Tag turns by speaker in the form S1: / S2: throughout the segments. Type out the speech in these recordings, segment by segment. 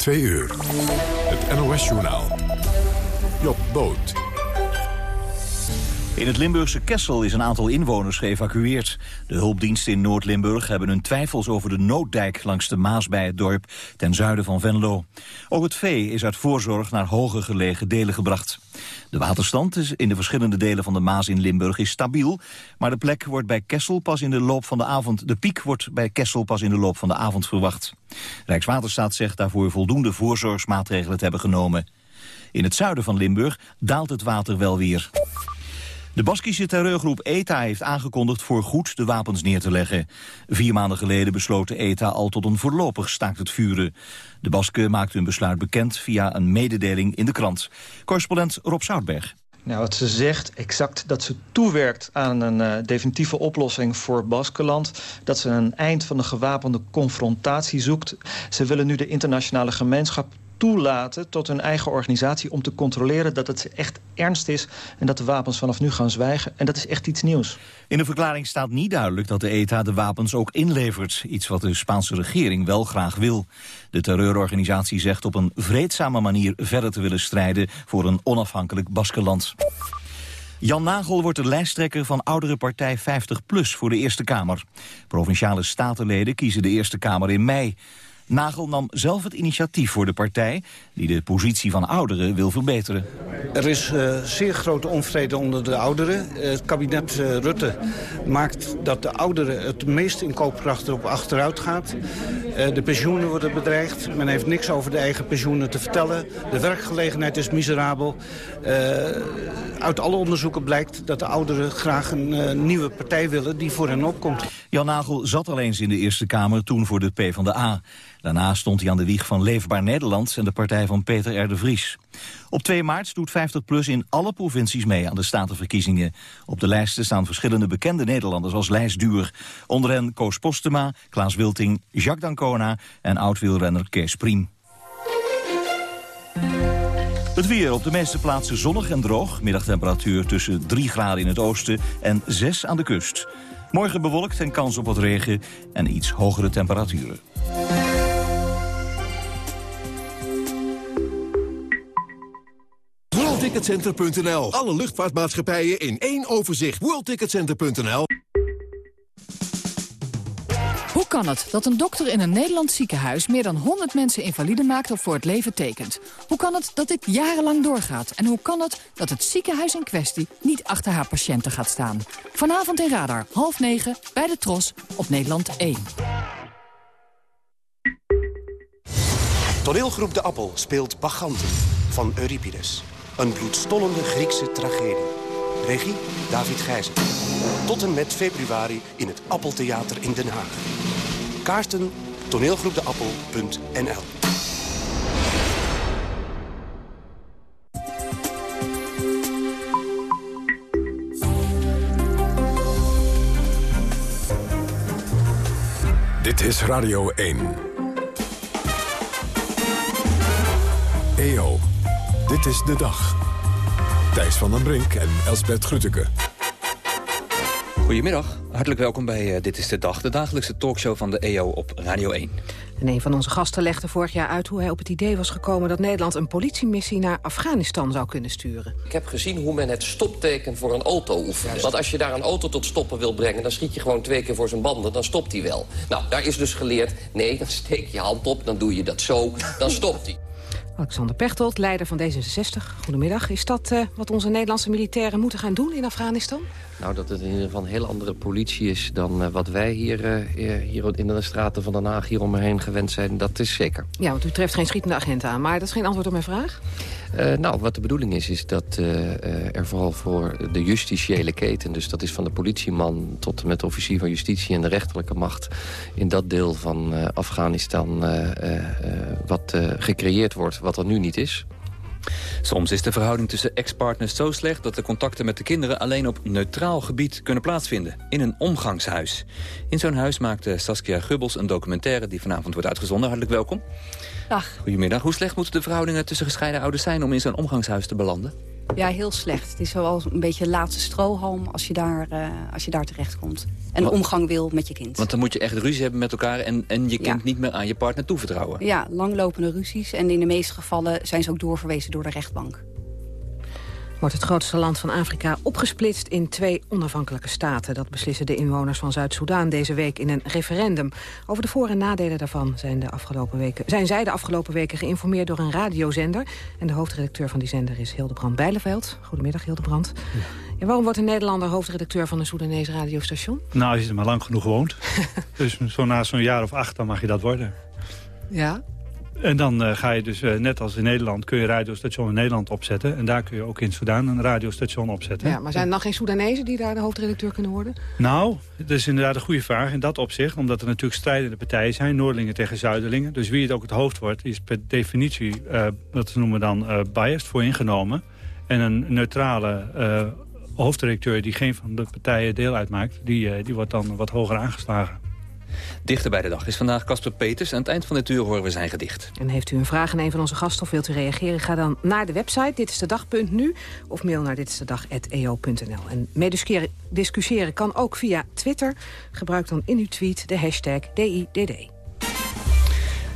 S1: Twee uur. Het NOS-journaal. Job Boot.
S2: In het Limburgse Kessel is een aantal inwoners geëvacueerd. De hulpdiensten in Noord-Limburg hebben hun twijfels over de nooddijk langs de Maas bij het dorp ten zuiden van Venlo. Ook het vee is uit voorzorg naar hoger gelegen delen gebracht. De waterstand in de verschillende delen van de Maas in Limburg is stabiel, maar de plek wordt bij Kessel pas in de loop van de avond, de piek wordt bij Kessel pas in de loop van de avond verwacht. Rijkswaterstaat zegt daarvoor voldoende voorzorgsmaatregelen te hebben genomen. In het zuiden van Limburg daalt het water wel weer. De Baskische terreurgroep ETA heeft aangekondigd voor goed de wapens neer te leggen. Vier maanden geleden besloot de ETA al tot een voorlopig staakt het vuren. De Basken maakten hun besluit bekend via een mededeling in de krant. Correspondent Rob Zoutberg.
S3: Nou, wat ze zegt, exact dat ze toewerkt aan een uh, definitieve oplossing voor Baskeland. Dat ze een eind van de gewapende confrontatie zoekt. Ze willen nu de internationale gemeenschap toelaten tot hun eigen organisatie... om te controleren dat het echt ernst is... en dat de wapens vanaf nu gaan zwijgen. En dat is echt iets nieuws.
S2: In de verklaring staat niet duidelijk dat de ETA de wapens ook inlevert. Iets wat de Spaanse regering wel graag wil. De terreurorganisatie zegt op een vreedzame manier verder te willen strijden... voor een onafhankelijk Baskeland. Jan Nagel wordt de lijsttrekker van oudere partij 50PLUS voor de Eerste Kamer. Provinciale statenleden kiezen de Eerste Kamer in mei. Nagel nam zelf het initiatief voor de partij... die de positie van ouderen wil verbeteren.
S4: Er is uh, zeer grote onvrede onder de ouderen. Uh, het kabinet uh, Rutte maakt dat de ouderen het meest in koopkracht erop achteruit gaat. de pensioenen worden bedreigd. Men heeft niks over de eigen pensioenen te vertellen. De werkgelegenheid is miserabel. uit alle onderzoeken blijkt dat de ouderen graag een nieuwe partij willen... die voor hen opkomt.
S2: Jan Nagel zat al eens in de Eerste Kamer, toen voor de PvdA. Daarna stond hij aan de wieg van Leefbaar Nederland en de partij van Peter R. de Vries. Op 2 maart doet 50PLUS in alle provincies mee aan de statenverkiezingen. Op de lijsten staan verschillende bekende Nederlanders als lijstduur. Onder hen Koos Postema, Klaas Wilting, Jacques Dancona en oud-wielrenner Kees Priem. Het weer op de meeste plaatsen zonnig en droog. Middagtemperatuur tussen 3 graden in het oosten en 6 aan de kust. Morgen bewolkt en kans op wat regen en iets hogere temperaturen.
S5: WorldTicketCenter.nl. Alle luchtvaartmaatschappijen in één overzicht. WorldTicketCenter.nl.
S6: Hoe kan het dat een dokter in een Nederlands ziekenhuis... meer dan 100 mensen invalide maakt of voor het leven tekent? Hoe kan het dat dit jarenlang doorgaat? En hoe kan het dat het ziekenhuis in kwestie niet achter haar patiënten gaat staan? Vanavond in Radar, half negen, bij de Tros, op Nederland 1.
S7: Toneelgroep De Appel speelt Baganten van Euripides. Een bloedstollende Griekse tragedie. Regie David Gijzen. Tot en met februari in het Appeltheater in Den Haag. Kaarten toneelgroepdeappel.nl
S1: Dit is Radio 1. EO, dit is de dag. Thijs van den Brink en Elsbert Grütke.
S8: Goedemiddag, hartelijk welkom bij uh, Dit is de Dag, de dagelijkse talkshow van de EO op Radio 1.
S9: En een van onze gasten legde vorig jaar uit hoe hij op het idee was gekomen... dat Nederland een politiemissie naar Afghanistan zou kunnen sturen.
S10: Ik heb gezien hoe men het stopteken voor een auto oefent. Want als je daar een auto tot stoppen wil brengen... dan schiet je gewoon twee keer voor zijn banden, dan stopt hij wel. Nou, daar is dus geleerd, nee, dan steek je hand op, dan doe je dat zo, dan stopt hij.
S9: Alexander Pechtold, leider van D66. Goedemiddag. Is dat uh, wat onze Nederlandse militairen moeten gaan doen in Afghanistan?
S10: Nou, dat het in ieder geval een heel andere politie is dan uh, wat wij hier, uh, hier in de straten van Den Haag hier om me heen gewend zijn. Dat is zeker.
S9: Ja, want u treft geen schietende agent aan, maar dat is geen antwoord op mijn vraag.
S10: Uh, nou, wat de bedoeling is, is dat uh, er vooral voor de justitiële keten... dus dat is van de politieman tot en met de officier van justitie... en de rechterlijke macht in dat deel van Afghanistan... wat gecreëerd wordt, wat er nu niet is...
S8: Soms is de verhouding tussen ex-partners zo slecht... dat de contacten met de kinderen alleen op neutraal gebied kunnen plaatsvinden. In een omgangshuis. In zo'n huis maakte Saskia Gubbels een documentaire... die vanavond wordt uitgezonden. Hartelijk welkom.
S9: Dag.
S8: Goedemiddag. Hoe slecht moeten de verhoudingen tussen gescheiden ouders zijn... om in zo'n omgangshuis te belanden?
S11: Ja, heel slecht. Het is zoals een beetje laatste strohalm als je daar, uh, als je daar terechtkomt. En
S8: Wat?
S11: omgang wil met je kind.
S8: Want dan moet je echt ruzie hebben met elkaar... en, en je kind niet meer aan je partner toevertrouwen.
S11: Ja, langlopende ruzies. En in de meeste gevallen zijn ze ook doorverwezen door de rechtbank.
S9: Wordt het grootste land van Afrika opgesplitst in twee onafhankelijke staten. Dat beslissen de inwoners van Zuid-Soedan deze week in een referendum. Over de voor- en nadelen daarvan zijn, de afgelopen weken, zijn zij de afgelopen weken geïnformeerd door een radiozender. En de hoofdredacteur van die zender is Hildebrand Bijleveld. Goedemiddag Hildebrand. Ja, waarom wordt een Nederlander hoofdredacteur van een Soedanese radiostation?
S12: Nou, als je er maar lang genoeg woont. dus zo na zo'n jaar of acht, dan mag je dat worden.
S9: Ja.
S12: En dan uh, ga je dus, uh, net als in Nederland, kun je een radiostation in Nederland opzetten. En daar kun je ook in Soedan een radiostation opzetten.
S9: Ja, maar zijn er dan geen Soedanezen die daar de hoofdredacteur kunnen worden?
S12: Nou, dat is inderdaad een goede vraag in dat opzicht. Omdat er natuurlijk strijdende partijen zijn, Noordelingen tegen Zuiderlingen. Dus wie het ook het hoofd wordt, is per definitie, uh, dat noemen we dan biased, voor ingenomen. En een neutrale hoofdredacteur die geen van de partijen deel uitmaakt... die, die wordt dan wat hoger aangeslagen.
S8: Dichter bij de dag is vandaag Casper Peters. Aan het eind van dit uur horen we zijn gedicht.
S9: En heeft u een vraag aan een van onze gasten of wilt u reageren... ga dan naar de website Dit is de Dag.nu of mail naar ditistedag.eo.nl. En meediscussiëren kan ook via Twitter. Gebruik dan in uw tweet de hashtag DIDD.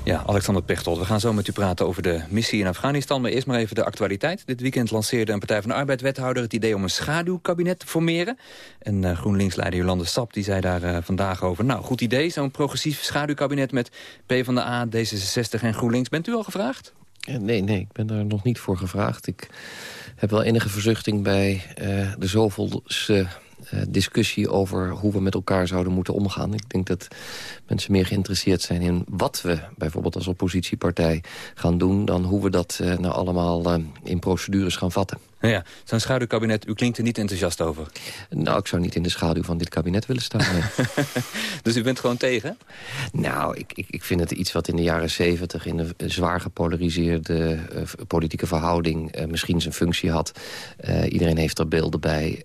S8: Ja, Alexander Pechtold, we gaan zo met u praten over de missie in Afghanistan. Maar eerst maar even de actualiteit. Dit weekend lanceerde een Partij van de Arbeid-wethouder... het idee om een schaduwkabinet te formeren. En uh, GroenLinks-leider Jolande Sap die zei daar uh, vandaag over... nou, goed idee, zo'n progressief schaduwkabinet met PvdA, D66 en GroenLinks. Bent u al gevraagd?
S10: Nee, nee, ik ben daar nog niet voor gevraagd. Ik heb wel enige verzuchting bij uh, de zoveelste discussie over hoe we met elkaar zouden moeten omgaan. Ik denk dat mensen meer geïnteresseerd zijn in wat we bijvoorbeeld als oppositiepartij gaan doen... dan hoe we dat uh, nou allemaal uh, in procedures gaan vatten.
S8: Ja, zo'n schaduwkabinet, u klinkt er niet enthousiast over.
S10: Nou, ik zou niet in de schaduw van dit kabinet willen staan. Nee.
S8: dus u bent gewoon tegen?
S10: Nou, ik, ik, ik vind het iets wat in de jaren zeventig... in een zwaar gepolariseerde uh, politieke verhouding uh, misschien zijn functie had. Uh, iedereen heeft er beelden bij.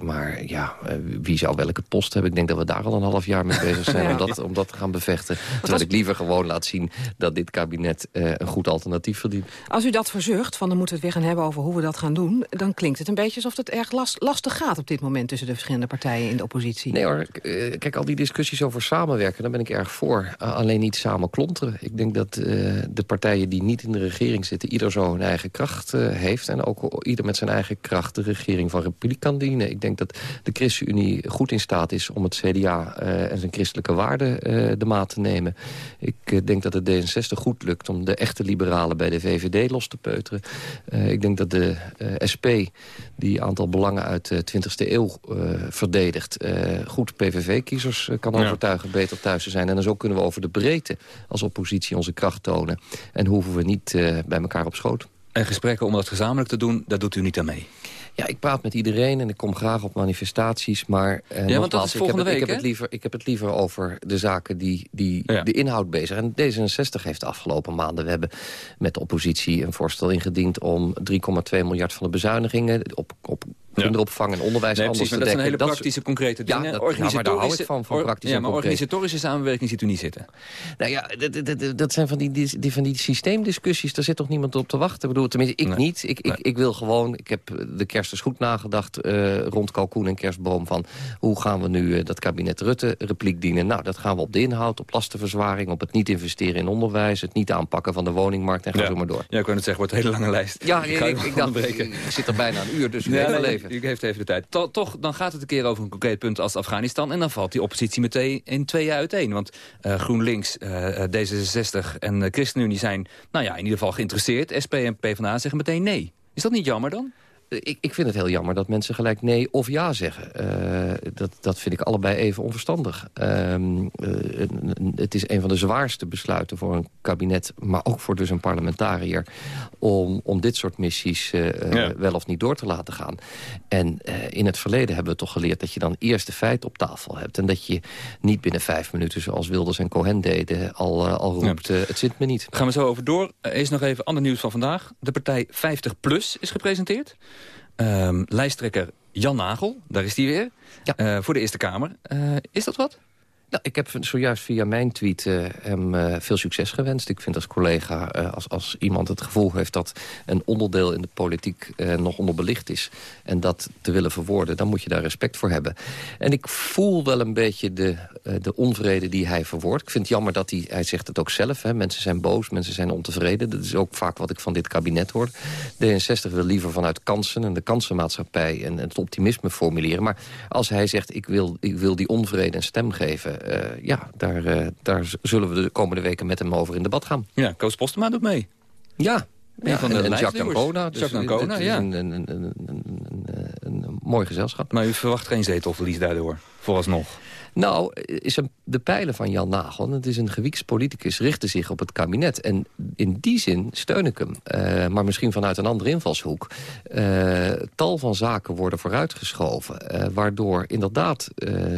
S10: maar ja, wie zou welke post hebben? Ik denk dat we daar al een half jaar mee bezig zijn... ja. om, dat, om dat te gaan bevechten. Terwijl als... ik liever gewoon laat zien dat dit kabinet een goed alternatief verdient.
S9: Als u dat verzucht, van dan moeten we het weer gaan hebben over hoe we dat gaan doen dan klinkt het een beetje alsof het erg last, lastig gaat op dit moment... tussen de verschillende partijen in de oppositie.
S10: Nee hoor, kijk, al die discussies over samenwerken, daar ben ik erg voor. Alleen niet samen klonteren. Ik denk dat uh, de partijen die niet in de regering zitten... ieder zo hun eigen kracht uh, heeft. En ook ieder met zijn eigen kracht de regering van Republiek kan dienen. Ik denk dat de ChristenUnie goed in staat is om het CDA en zijn christelijke waarden de maat te nemen. Ik denk dat het D66 goed lukt om de echte liberalen bij de VVD los te peuteren. ik denk dat de SP, die aantal belangen uit de 20e eeuw uh, verdedigt... Uh, goed PVV-kiezers kan overtuigen beter thuis te zijn. En zo kunnen we over de breedte als oppositie onze kracht tonen. En hoeven we niet bij elkaar op schoot.
S8: En gesprekken om dat gezamenlijk te doen, daar doet u niet aan mee?
S10: Ja, ik praat met iedereen en ik kom graag op manifestaties. Maar
S8: ja, want dat is volgende
S10: ik heb,
S8: week,
S10: ik heb, het liever, ik heb het liever over de zaken die, die ja. de inhoud bezig. En D66 heeft de afgelopen maanden... we hebben met de oppositie een voorstel ingediend... om 3,2 miljard van de bezuinigingen op, op kinderopvang en onderwijs
S8: nee,
S10: anders
S8: precies,
S10: te
S8: dekken. Dat zijn hele praktische, concrete dingen.
S10: Ja, dat, ja, maar daar hou ik van, van praktische
S8: ja, maar organisatorische samenwerking ziet u niet zitten.
S10: Nou ja, dat, dat zijn van die, die, van die systeemdiscussies. Daar zit toch niemand op te wachten? Ik bedoel, tenminste, ik nee. niet. Ik, nee. ik, ik wil gewoon... Ik heb de kerst dus goed nagedacht uh, rond kalkoen en kerstboom... van hoe gaan we nu uh, dat kabinet Rutte repliek dienen? Nou, dat gaan we op de inhoud, op lastenverzwaring... op het niet investeren in onderwijs... het niet aanpakken van de woningmarkt en ga
S8: ja.
S10: zo maar door.
S8: Ja, ik kan het zeggen, wordt een hele lange lijst.
S10: Ja, ik, ik, ik dacht, ik zit er bijna een uur, dus u
S8: ja,
S10: nee, leven.
S8: U heeft even de tijd. To, toch, dan gaat het een keer over een concreet punt als Afghanistan... en dan valt die oppositie meteen in twee jaar uiteen. Want uh, GroenLinks, uh, D66 en uh, ChristenUnie zijn nou ja, in ieder geval geïnteresseerd. SP en PvdA zeggen meteen nee. Is dat niet jammer dan?
S10: Ik, ik vind het heel jammer dat mensen gelijk nee of ja zeggen. Uh, dat, dat vind ik allebei even onverstandig. Uh, uh, het is een van de zwaarste besluiten voor een kabinet... maar ook voor dus een parlementariër... om, om dit soort missies ja. wel of niet door te laten gaan. En in het verleden hebben we toch geleerd... dat je dan eerst de feiten op tafel hebt... en dat je niet binnen vijf minuten, zoals Wilders en Cohen deden... al, al roept, ja. het zit me niet.
S8: Gaan we zo over door. Eerst nog even ander nieuws van vandaag. De partij 50PLUS is gepresenteerd. Um, lijsttrekker Jan Nagel, daar is hij weer, ja. uh, voor de Eerste Kamer. Uh, is dat wat?
S10: Nou, ik heb zojuist via mijn tweet uh, hem uh, veel succes gewenst. Ik vind als collega, uh, als, als iemand het gevoel heeft... dat een onderdeel in de politiek nog onderbelicht is... en dat te willen verwoorden, dan moet je daar respect voor hebben. En ik voel wel een beetje de, de onvrede die hij verwoordt. Ik vind het jammer dat hij, hij zegt het ook zelf... Hè, mensen zijn boos, mensen zijn ontevreden. Dat is ook vaak wat ik van dit kabinet hoor. D66 wil liever vanuit kansen en de kansenmaatschappij... en het optimisme formuleren. Maar als hij zegt, ik wil, ik wil die onvrede een stem geven ja, daar, uh, daar zullen we de komende weken met hem over in debat gaan.
S8: Ja, Koos Postema doet mee.
S10: Ja, ja, van de en, en Jacques Ancona.
S8: Dus Jacques Ancona, ja.
S10: Een, een, een, een, een, een mooi gezelschap.
S8: Maar u verwacht geen zetelverlies daardoor, vooralsnog?
S10: Nou, is een, de pijlen van Jan Nagel, het is een gewieks politicus, richten zich op het kabinet. En in die zin steun ik hem. Uh, maar misschien vanuit een andere invalshoek. Uh, tal van zaken worden vooruitgeschoven. Uh, waardoor inderdaad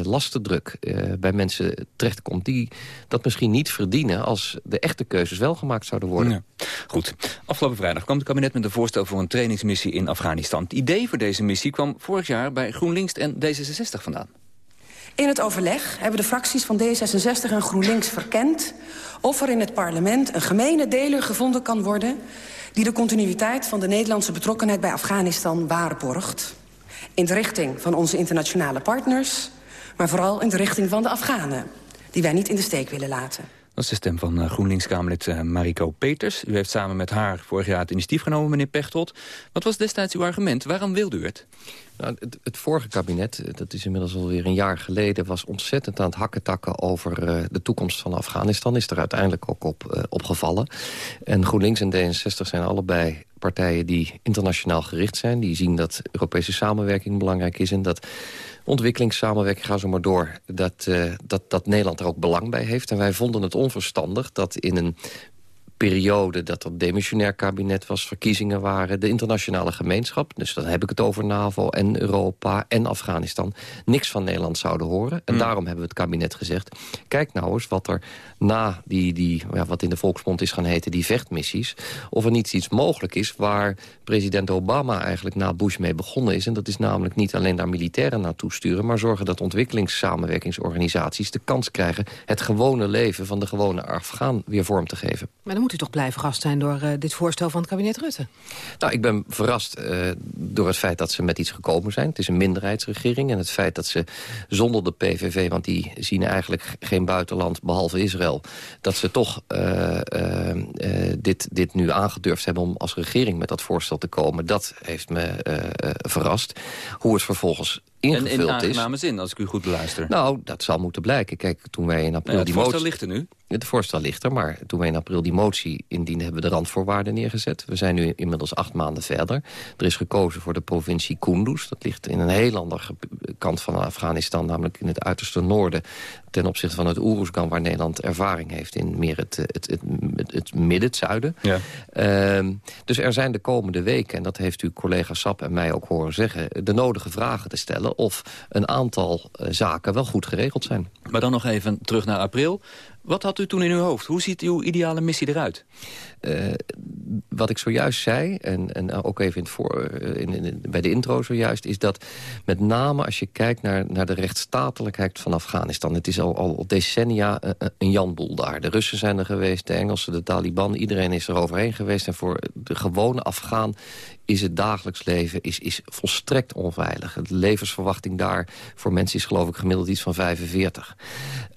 S10: lastendruk bij mensen terechtkomt... die dat misschien niet verdienen als de echte keuzes wel gemaakt zouden worden.
S8: Goed. Afgelopen vrijdag kwam het kabinet met een voorstel voor een trainingsmissie in Afghanistan. Het idee voor deze missie kwam vorig jaar bij GroenLinks en D66 vandaan.
S13: In het overleg hebben de fracties van D66 en GroenLinks verkend... of er in het parlement een gemene deler gevonden kan worden... die de continuïteit van de Nederlandse betrokkenheid bij Afghanistan waarborgt. In de richting van onze internationale partners... maar vooral in de richting van de Afghanen... die wij niet in de steek willen laten.
S8: Dat is de stem van uh, GroenLinks-Kamerlid uh, Mariko Peters. U heeft samen met haar vorig jaar het initiatief genomen, meneer Pechtold. Wat was destijds uw argument? Waarom wilde u het?
S10: Nou, het, het, vorige kabinet, eh, dat is inmiddels alweer een jaar geleden... was ontzettend aan het hakketakken over de toekomst van Afghanistan. Is er uiteindelijk ook op uh, opgevallen. En GroenLinks en D66 zijn allebei partijen die internationaal gericht zijn. Die zien dat Europese samenwerking belangrijk is... en dat ontwikkelingssamenwerking, ga zo maar door... Dat, uh, dat, dat Nederland er ook belang bij heeft. En wij vonden het onverstandig dat in een periode dat er demissionair kabinet was, verkiezingen waren... de internationale gemeenschap, dus dan heb ik het over NAVO en Europa en Afghanistan... niks van Nederland zouden horen. En hmm. daarom hebben we het kabinet gezegd... kijk nou eens wat er na die, die ja, wat in de volksmond is gaan heten, die vechtmissies... of er niet iets mogelijk is waar president Obama eigenlijk na Bush mee begonnen is. En dat is namelijk niet alleen daar militairen naartoe sturen... maar zorgen dat ontwikkelingssamenwerkingsorganisaties de kans krijgen... het gewone leven van de gewone Afghaan weer vorm te geven.
S9: Maar dan moet u toch blijven verrast zijn door uh, dit voorstel van het kabinet Rutte?
S10: Nou, ik ben verrast uh, door het feit dat ze met iets gekomen zijn. Het is een minderheidsregering en het feit dat ze zonder de PVV... want die zien eigenlijk geen buitenland behalve Israël... dat ze toch uh, dit, dit nu aangedurfd hebben om als regering met dat voorstel te komen... dat heeft me verrast. Hoe het vervolgens ingevuld
S8: in, in is. zin, als ik u goed beluister.
S10: Nou, dat zal moeten blijken. Kijk, toen wij in april
S8: ja,
S10: die
S8: motie... ligt er nu.
S10: Het voorstel ligt er, maar toen wij in april die motie indienen... hebben we de randvoorwaarden neergezet. We zijn nu inmiddels acht maanden verder. Er is gekozen voor de provincie Kunduz. Dat ligt in een heel andere kant van Afghanistan... namelijk in het uiterste noorden ten opzichte van het Oeruzgan... waar Nederland ervaring heeft in meer het, het, het, het, midden, het zuiden. Ja. Uh, dus er zijn de komende weken, en dat heeft uw collega Sap en mij ook horen zeggen... de nodige vragen te stellen of een aantal uh, zaken wel goed geregeld zijn.
S8: Maar dan nog even terug naar april. Wat had u toen in uw hoofd? Hoe ziet uw ideale missie eruit?
S10: Uh, wat ik zojuist zei, en, en ook even in het voor, eh, in, in, bij de intro zojuist... is dat met name als je kijkt naar, naar de rechtsstatelijkheid van Afghanistan... het is al, al decennia een, een janboel daar. De Russen zijn er geweest, de Engelsen, de Taliban... iedereen is er overheen geweest. En voor de gewone Afghaan is het dagelijks leven is, is volstrekt onveilig. De levensverwachting daar voor mensen is geloof ik gemiddeld iets van 45.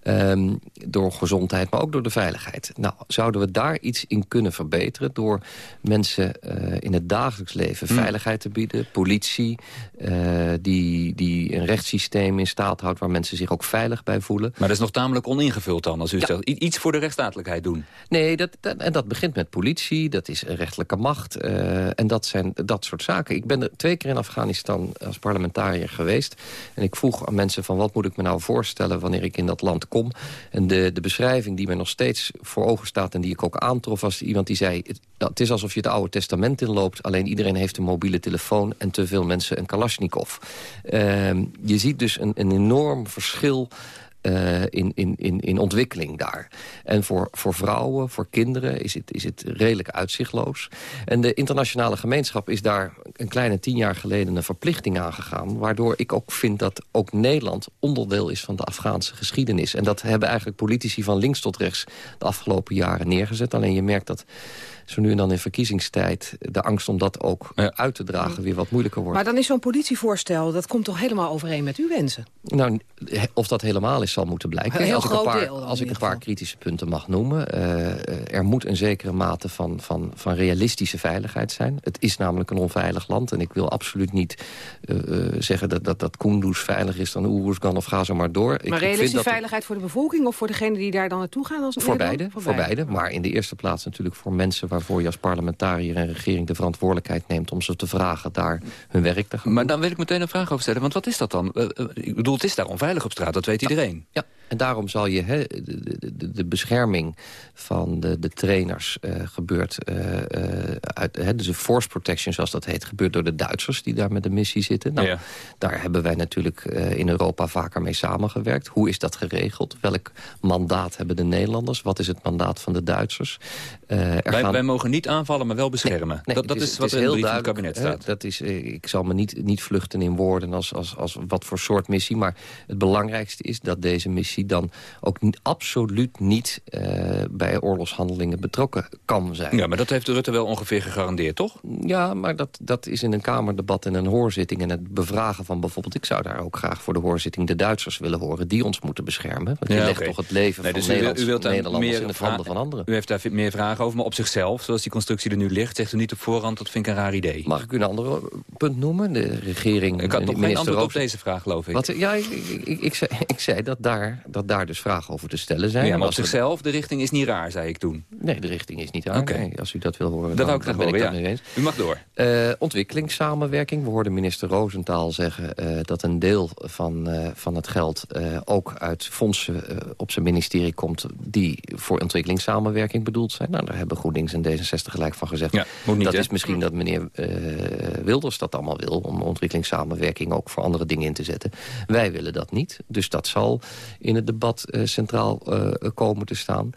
S10: Um, ehm, door gezondheid, maar ook door de veiligheid. Nou, zouden we daar iets in kunnen verbeteren... door mensen uh, in het dagelijks leven hmm. veiligheid te bieden... politie, uh, die, die een rechtssysteem in staat houdt... waar mensen zich ook veilig bij voelen.
S8: Maar dat is nog tamelijk oningevuld dan, als u ja. stelt. Iets voor de rechtsstatelijkheid doen.
S10: Nee, dat, dat, en dat begint met politie, dat is rechtelijke macht... Uh, en dat zijn dat soort zaken. Ik ben er twee keer in Afghanistan als parlementariër geweest. En ik vroeg aan mensen van wat moet ik me nou voorstellen... wanneer ik in dat land kom. En de, de beschrijving die me nog steeds voor ogen staat... en die ik ook aantrof, was iemand die zei... het, is alsof je het Oude Testament inloopt... alleen iedereen heeft een mobiele telefoon... en te veel mensen een Kalashnikov. Uh, je ziet dus een, een enorm verschil uh, in, in, in, in ontwikkeling daar. En voor, voor vrouwen, voor kinderen is het, is het redelijk uitzichtloos. En de internationale gemeenschap is daar een kleine tien jaar geleden een verplichting aangegaan. Waardoor ik ook vind dat ook Nederland onderdeel is van de Afghaanse geschiedenis. En dat hebben eigenlijk politici van links tot rechts de afgelopen jaren neergezet. Alleen je merkt dat zo nu en dan in verkiezingstijd... de angst om dat ook uit te dragen weer wat moeilijker wordt.
S9: Maar dan is zo'n politievoorstel, dat komt toch helemaal overeen met uw wensen?
S10: Nou, of dat helemaal is, zal moeten blijken.
S9: Een heel
S10: als ik een paar,
S9: deel
S10: Als ik een paar kritische punten mag noemen. Uh, er moet een zekere mate van, van, van realistische veiligheid zijn. Het is namelijk een onveilig land. En ik wil absoluut niet uh, zeggen dat, dat, dat Kunduz veilig is dan Oeruzgan of ga zo maar door.
S9: Maar
S10: ik,
S9: realistische veiligheid voor de bevolking of voor degenen die daar dan naartoe gaan? Als
S10: voor beide, voor, voor beide. Maar in de eerste plaats natuurlijk voor mensen waarvoor je als parlementariër en regering de verantwoordelijkheid neemt... om ze te vragen daar hun werk te gaan
S8: Maar dan wil ik meteen een vraag over stellen. Want wat is dat dan? Ik bedoel, het is daar onveilig op straat, dat weet iedereen.
S10: Ja, en daarom zal je he, de, de, de, bescherming van de, de trainers uh, gebeurt... Uit, he, dus de force protection, zoals dat heet... gebeurt door de Duitsers die daar met de missie zitten. Nou, ja. Daar hebben wij natuurlijk in Europa vaker mee samengewerkt. Hoe is dat geregeld? Welk mandaat hebben de Nederlanders? Wat is het mandaat van de Duitsers?
S8: er wij, gaan... wij, mogen niet aanvallen, maar wel beschermen. Nee, nee, dat, dat is, is, wat in de brief van het kabinet staat.
S10: dat is, ik zal me niet, niet vluchten in woorden als, als, als wat voor soort missie... maar het belangrijkste is dat deze missie dan ook niet, absoluut niet uh, bij oorlogshandelingen betrokken kan zijn.
S8: Ja, maar dat heeft Rutte wel ongeveer gegarandeerd, toch?
S10: Ja, maar dat, dat is in een Kamerdebat en een hoorzitting... en het bevragen van bijvoorbeeld... ik zou daar ook graag voor de hoorzitting de Duitsers willen horen... die ons moeten beschermen. Want die ja, legt okay. toch het leven nee, van dus Nederlands, u wilt Nederlanders in de handen van anderen.
S8: U heeft daar meer vragen over, maar op zichzelf, zoals die constructie er nu ligt... zegt u niet op voorhand, dat vind ik een raar idee.
S10: Mag ik u een ander punt noemen? De regering...
S8: Ik had toch geen antwoord Roos... op deze vraag, geloof ik.
S10: Wat, ja, ik, ik, ik, zei, ik zei dat daar dat daar dus vragen over te stellen zijn.
S8: Ja, maar op zichzelf, de richting is niet raar, zei ik toen.
S10: Nee, de richting is niet raar. Okay. Nee, als u dat wil horen,
S8: dat
S10: dan,
S8: ik dan ben ik
S10: dat mee eens.
S8: U mag door.
S10: Uh, ontwikkelingssamenwerking. We hoorden minister Roosentaal zeggen uh, dat een deel van, uh, van het geld ook uit fondsen op zijn ministerie komt... die voor ontwikkelingssamenwerking bedoeld zijn. Nou, daar hebben GroenLinks en D66 gelijk van gezegd.
S8: Ja, moet niet,
S10: dat
S8: hè?
S10: is misschien dat meneer Wilders dat allemaal wil... om ontwikkelingssamenwerking ook voor andere dingen in te zetten. Wij willen dat niet. Dus dat zal in het debat uh, centraal uh, komen te staan.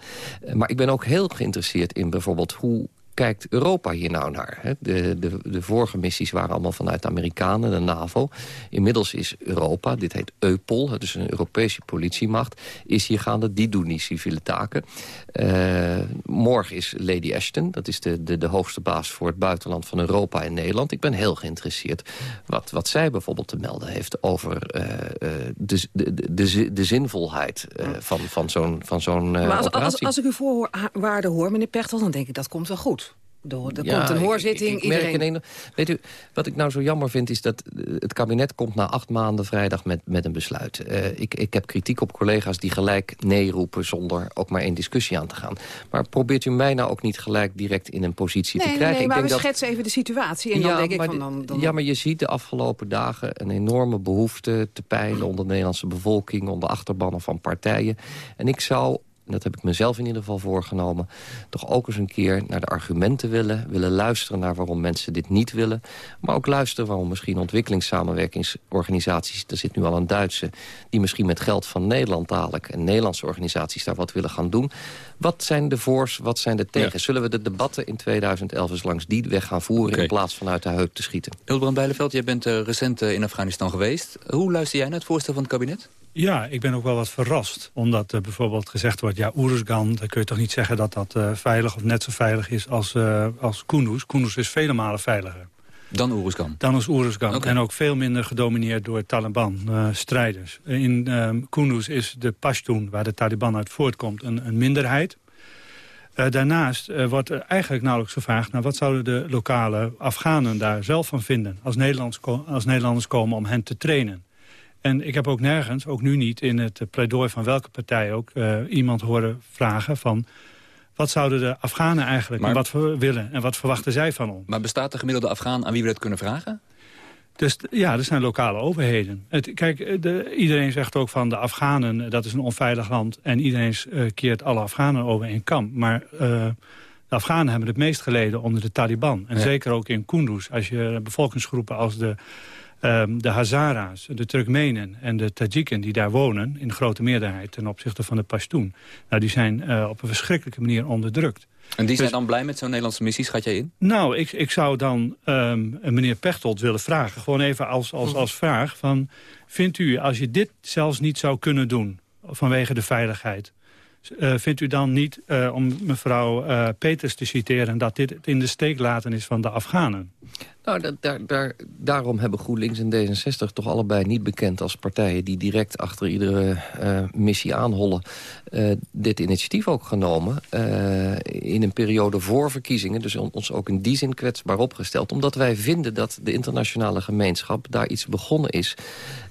S10: Maar ik ben ook heel geïnteresseerd in bijvoorbeeld... hoe kijkt Europa hier nou naar? De, de, de vorige missies waren allemaal vanuit de Amerikanen, de NAVO. Inmiddels is Europa, dit heet EUPOL, dus een Europese politiemacht... is hier gaande, die doen die civiele taken. Uh, morgen is Lady Ashton, dat is de, de, de hoogste baas voor het buitenland van Europa en Nederland. Ik ben heel geïnteresseerd wat, wat zij bijvoorbeeld te melden heeft... over uh, de, de, de, de zinvolheid uh, van, van zo'n van zo'n
S9: maar als, als, als, ik uw voorwaarden hoor, meneer Pechtel... dan denk ik, dat komt wel goed. Er ja, komt een hoorzitting.
S10: Ik, ik iedereen... een, weet u, wat ik nou zo jammer vind is dat het kabinet komt na acht maanden vrijdag met, met een besluit. Uh, ik, ik heb kritiek op collega's die gelijk nee roepen zonder ook maar in discussie aan te gaan. Maar probeert u mij nou ook niet gelijk direct in een positie
S9: nee,
S10: te krijgen?
S9: Nee,
S10: ik
S9: maar
S10: denk
S9: we
S10: dat...
S9: schetsen even de situatie en ja, dan denk ik van dan, dan...
S10: Ja, maar je ziet de afgelopen dagen een enorme behoefte te peilen onder de Nederlandse bevolking, onder achterbannen van partijen. En ik zou en dat heb ik mezelf in ieder geval voorgenomen... toch ook eens een keer naar de argumenten willen. Willen luisteren naar waarom mensen dit niet willen. Maar ook luisteren waarom misschien ontwikkelingssamenwerkingsorganisaties... er zit nu al een Duitse... die misschien met geld van Nederland dadelijk... en Nederlandse organisaties daar wat willen gaan doen. Wat zijn de voor's, wat zijn de tegen? Ja. Zullen we de debatten in 2011 eens langs die weg gaan voeren... Okay. in plaats van uit de heup te schieten?
S8: Hildebrand Bijleveld, jij bent uh, recent uh, in Afghanistan geweest. Hoe luister jij naar het voorstel van het kabinet?
S12: Ja, ik ben ook wel wat verrast. Omdat uh, bijvoorbeeld gezegd wordt... ja, Oeruzgan, dan kun je toch niet zeggen dat dat uh, veilig... of net zo veilig is als, uh, als Kunduz. Kunduz is vele malen veiliger.
S8: Dan Oeruzgan?
S12: Dan is Oeruzgan. Okay. En ook veel minder gedomineerd door Taliban-strijders. in um, Kunduz is de Pashtun, waar de Taliban uit voortkomt, een, een minderheid. Uh, daarnaast uh, wordt er eigenlijk nauwelijks gevraagd... naar wat zouden de lokale Afghanen daar zelf van vinden... als, Nederlands als Nederlanders komen om hen te trainen. En ik heb ook nergens, ook nu niet in het pleidooi van welke partij ook... Uh, iemand horen vragen van... wat zouden de Afghanen eigenlijk maar, en wat willen en wat verwachten zij van ons?
S8: Maar bestaat de gemiddelde Afghaan aan wie we dat kunnen vragen?
S12: Dus ja, er zijn lokale overheden. Het, kijk, de, iedereen zegt ook van de Afghanen, dat is een onveilig land... en iedereen uh, keert alle Afghanen over in kamp. Maar uh, de Afghanen hebben het meest geleden onder de Taliban. En ja. zeker ook in Kunduz. Als je bevolkingsgroepen als de ehm, de Hazara's, de Turkmenen en de Tajiken die daar wonen... in grote meerderheid ten opzichte van de Pashtun... Nou, die zijn uh, op een verschrikkelijke manier onderdrukt.
S8: En die zijn dus- dan blij met zo'n Nederlandse missie, schat jij in?
S12: Nou, ik, ik zou dan um, meneer Pechtold willen vragen... gewoon even als, als, als vraag van... vindt u, als je dit zelfs niet zou kunnen doen vanwege de veiligheid... Uh, vindt u dan niet, uh, om mevrouw Peters te citeren... dat dit in de steek laten is van de Afghanen?
S10: Nou, daar, daar, daar, daarom hebben GroenLinks en D66 toch allebei niet bekend als partijen... die direct achter iedere uh, missie aanhollen... Uh, dit initiatief ook genomen uh, in een periode voor verkiezingen. Dus ons ook in die zin kwetsbaar opgesteld. Omdat wij vinden dat de internationale gemeenschap daar iets begonnen is...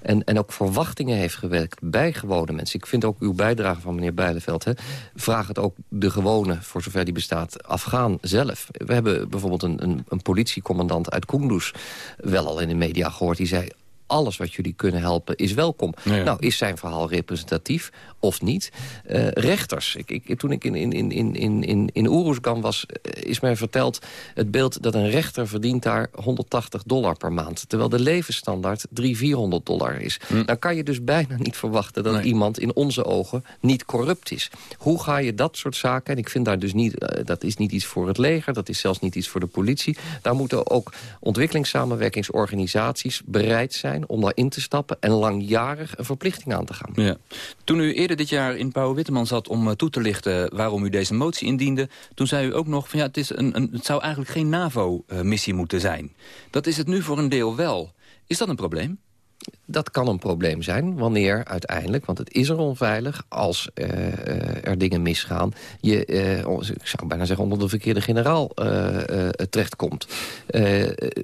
S10: en, en ook verwachtingen heeft gewekt bij gewone mensen. Ik vind ook uw bijdrage van meneer Bijleveld... Hè, vraag het ook de gewone, voor zover die bestaat, Afghaan zelf. We hebben bijvoorbeeld een, een, een politiecommandant uit Kunduz wel al in de media gehoord. Die zei, alles wat jullie kunnen helpen is welkom. Nou, is zijn verhaal representatief of niet? Uh, rechters. Ik, ik, toen ik in, in, in, in, in, in Oeruzgan was, eh, is mij verteld... het beeld dat een rechter verdient daar 180 dollar per maand. Terwijl de levensstandaard 300, 400 dollar is. Hm. Dan kan je dus bijna niet verwachten dat iemand in onze ogen niet corrupt is. Hoe ga je dat soort zaken... en ik vind daar dus niet, uh, dat is niet iets voor het leger... dat is zelfs niet iets voor de politie. Daar moeten ook ontwikkelingssamenwerkingsorganisaties bereid zijn om daar in te stappen... en langjarig een verplichting aan te gaan.
S8: Ja. Toen u eerder dit jaar in Pauw Witteman zat om eh, toe te lichten... waarom u deze motie indiende, toen zei u ook nog... Van, ja, het, is een, een, het zou eigenlijk geen NAVO-missie moeten zijn. Dat is het nu voor een deel wel. Is dat een probleem?
S10: Dat kan een probleem zijn wanneer uiteindelijk, want het is er onveilig... als uh, er dingen misgaan, je, uh, ik zou bijna zeggen, onder de verkeerde generaal uh, terechtkomt.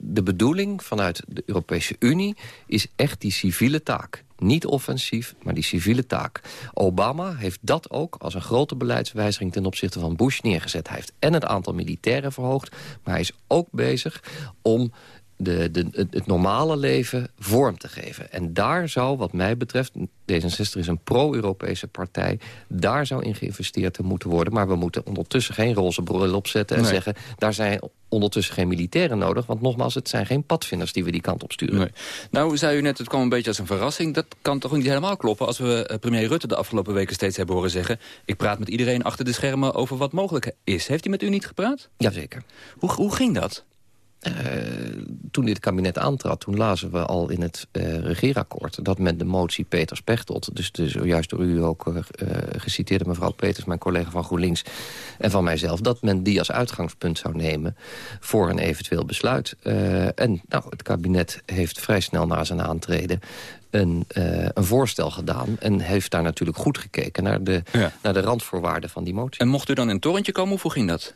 S10: de bedoeling vanuit de Europese Unie is echt die civiele taak. Niet offensief, maar die civiele taak. Obama heeft dat ook als een grote beleidswijziging ten opzichte van Bush neergezet. Hij heeft en het aantal militairen verhoogd, maar hij is ook bezig om de, de, het normale leven vorm te geven. En daar zou, wat mij betreft, D66 is een pro-Europese partij... daar zou in geïnvesteerd moeten worden. Maar we moeten ondertussen geen roze bril opzetten en zeggen... daar zijn ondertussen geen militairen nodig. Want nogmaals, het zijn geen padvinders die we die kant op sturen. Nee.
S8: Nou, zei u net, het kwam een beetje als een verrassing. Dat kan toch niet helemaal kloppen als we eh, premier Rutte de afgelopen weken steeds hebben horen zeggen... ik praat met iedereen achter de schermen over wat mogelijk is. Heeft hij met u niet gepraat?
S10: Jazeker.
S8: Hoe, hoe ging dat?
S10: Uh, toen dit kabinet aantrad, toen lazen we al in het uh, regeerakkoord... dat men de motie Peters Pechtold, dus de zojuist door u ook uh, geciteerde mevrouw Peters... mijn collega van GroenLinks en van mijzelf... dat men die als uitgangspunt zou nemen voor een eventueel besluit. en nou, het kabinet heeft vrij snel na zijn aantreden een, een, voorstel gedaan. En heeft daar natuurlijk goed gekeken naar de, naar de randvoorwaarden van die motie.
S8: En mocht u dan in een torentje komen, hoe ging dat?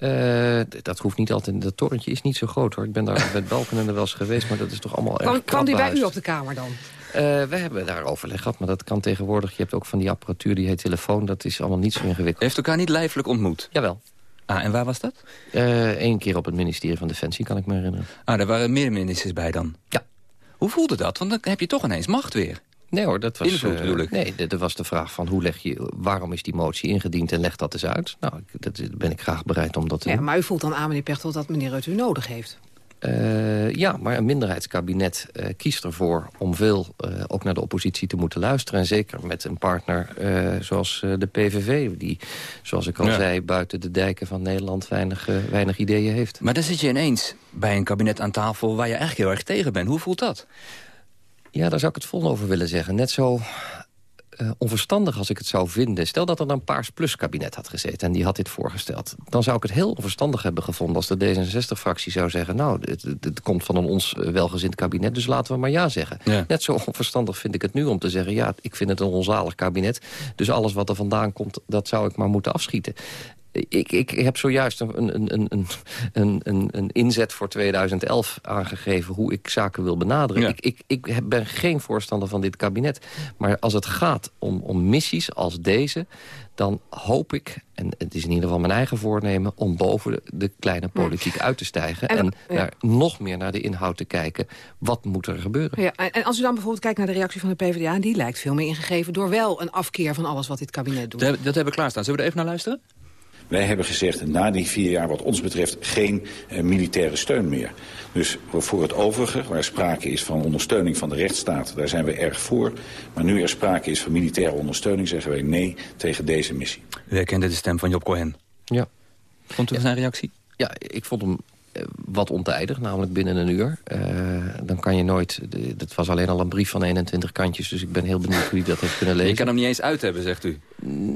S10: Uh, dat hoeft niet altijd. Dat torentje is niet zo groot hoor. Ik ben daar met Balken wel eens geweest, maar dat is toch allemaal
S9: kwam,
S10: erg
S9: Kwam die bij u op de kamer dan?
S10: Uh, we hebben daar overleg gehad, maar dat kan tegenwoordig. Je hebt ook van die apparatuur, die heet telefoon. Dat is allemaal niet zo ingewikkeld.
S8: Heeft elkaar niet lijfelijk ontmoet?
S10: Jawel.
S8: Ah, en waar was dat?
S10: Eén uh, keer op het ministerie van Defensie, kan ik me herinneren.
S8: Ah, daar waren meer ministers bij dan?
S10: Ja.
S8: Hoe voelde dat? Want dan heb je toch ineens macht weer.
S10: Nee hoor, dat was,
S8: Invloed, bedoel ik.
S10: Nee, dat was de vraag van hoe leg je, waarom is die motie ingediend en leg dat eens uit. Nou, dat ben ik graag bereid om dat te
S9: ja,
S10: doen.
S9: Maar u voelt dan aan, meneer Pechtold, dat meneer Rutte u nodig heeft.
S10: Uh, ja, maar een minderheidskabinet uh, kiest ervoor om veel uh, ook naar de oppositie te moeten luisteren. En zeker met een partner zoals de PVV, die, zoals ik al ja. zei... buiten de dijken van Nederland weinig, weinig ideeën heeft.
S8: Maar dan zit je ineens bij een kabinet aan tafel waar je eigenlijk heel erg tegen bent. Hoe voelt dat?
S10: Ja, daar zou ik het volgende over willen zeggen. Net zo uh, onverstandig als ik het zou vinden... stel dat er een Paars Plus kabinet had gezeten en die had dit voorgesteld... dan zou ik het heel onverstandig hebben gevonden als de D66-fractie zou zeggen... nou, het, komt van een ons welgezind kabinet, dus laten we maar ja zeggen. Ja. Net zo onverstandig vind ik het nu om te zeggen... ja, ik vind het een onzalig kabinet, dus alles wat er vandaan komt... dat zou ik maar moeten afschieten. Ik, ik, heb zojuist een, een, een, een, een, een inzet voor 2011 aangegeven... hoe ik zaken wil benaderen. Ja. Ik, ik, ik ben geen voorstander van dit kabinet. Maar als het gaat om, om missies als deze... dan hoop ik, en het is in ieder geval mijn eigen voornemen... om boven de, de kleine politiek uit te stijgen... en, en ja. naar, nog meer naar de inhoud te kijken. Wat moet er gebeuren?
S9: Ja, en als u dan bijvoorbeeld kijkt naar de reactie van de PvdA... die lijkt veel meer ingegeven door wel een afkeer van alles wat dit kabinet doet.
S8: Dat, dat hebben we klaarstaan. Zullen we er even naar luisteren?
S14: Wij hebben gezegd, na die vier jaar wat ons betreft geen uh, militaire steun meer. Dus voor het overige, waar sprake is van ondersteuning van de rechtsstaat, daar zijn we erg voor. Maar nu er sprake is van militaire ondersteuning, zeggen wij nee tegen deze missie.
S8: U herkende de stem van Job Cohen.
S10: Ja.
S8: Vond u zijn reactie?
S10: Ja, ik vond hem eh, wat ontijdig, namelijk binnen een uur. Uh, dan kan je nooit... Het was alleen al een brief van 21 kantjes... dus ik ben heel benieuwd hoe hij dat heeft kunnen lezen.
S8: Je kan hem niet eens uit hebben, zegt u?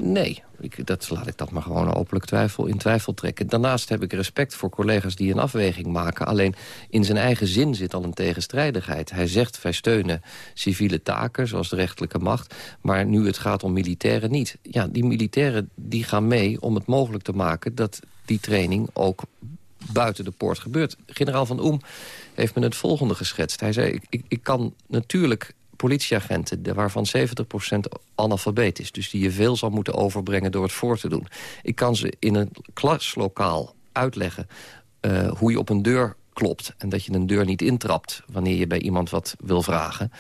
S10: Nee, ik, dat, laat ik dat maar gewoon openlijk twijfel, in twijfel trekken. Daarnaast heb ik respect voor collega's die een afweging maken. Alleen in zijn eigen zin zit al een tegenstrijdigheid. Hij zegt wij steunen civiele taken, zoals de rechterlijke macht... maar nu het gaat om militairen niet. Ja, die militairen die gaan mee om het mogelijk te maken... dat die training ook buiten de poort gebeurt. Generaal Van Oem heeft me het volgende geschetst. Hij zei, ik, ik, kan natuurlijk politieagenten... waarvan 70% analfabeet is. Dus die je veel zal moeten overbrengen door het voor te doen. Ik kan ze in een klaslokaal uitleggen uh, hoe je op een deur klopt... en dat je een deur niet intrapt wanneer je bij iemand wat wil vragen.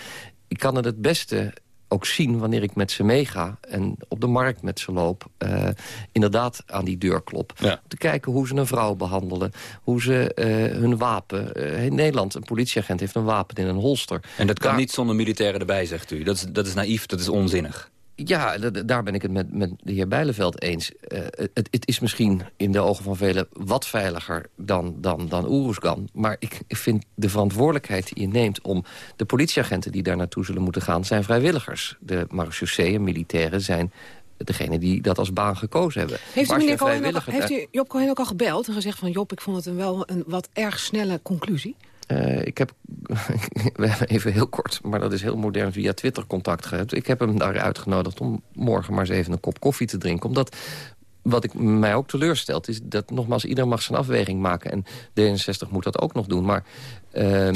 S10: Ik kan het het beste ook zien wanneer ik met ze meega... en op de markt met ze loop, uh, inderdaad aan die deur klop. Te kijken hoe ze een vrouw behandelen, hoe ze uh, hun wapen... Uh, in Nederland, een politieagent heeft een wapen in een holster.
S8: En dat kan Daar... niet zonder militairen erbij, zegt u. Dat is, dat is naïef, dat is onzinnig.
S10: Ja, daar ben ik het met, met de heer Bijleveld eens. Uh, het, het, is misschien in de ogen van velen wat veiliger dan, dan, dan Oeruzgan. Maar ik, vind de verantwoordelijkheid die je neemt... om de politieagenten die daar naartoe zullen moeten gaan... zijn vrijwilligers. De marechaussee en militairen zijn degene die dat als baan gekozen hebben.
S9: Heeft u, meneer Cohen ook, heeft u Job Cohen ook al gebeld en gezegd van... Job, ik vond het een wel een wat erg snelle conclusie?
S10: Uh, ik heb, we hebben even heel kort, maar dat is heel modern, via Twitter contact gehad. Ik heb hem daar uitgenodigd om morgen maar eens even een kop koffie te drinken. Omdat wat ik, mij ook teleurstelt, is dat nogmaals ieder mag zijn afweging maken. En D66 moet dat ook nog doen. Maar uh,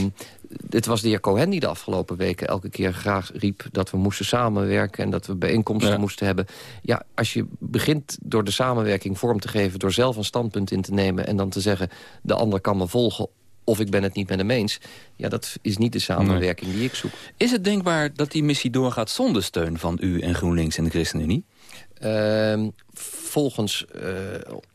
S10: het was de heer Cohen die de afgelopen weken elke keer graag riep... dat we moesten samenwerken en dat we bijeenkomsten moesten hebben. Ja, als je begint door de samenwerking vorm te geven... door zelf een standpunt in te nemen en dan te zeggen... de ander kan me volgen of ik ben het niet met hem eens. Ja, dat is niet de samenwerking die ik zoek.
S8: Is het denkbaar dat die missie doorgaat zonder steun van u en GroenLinks en de ChristenUnie?
S10: Uh, volgens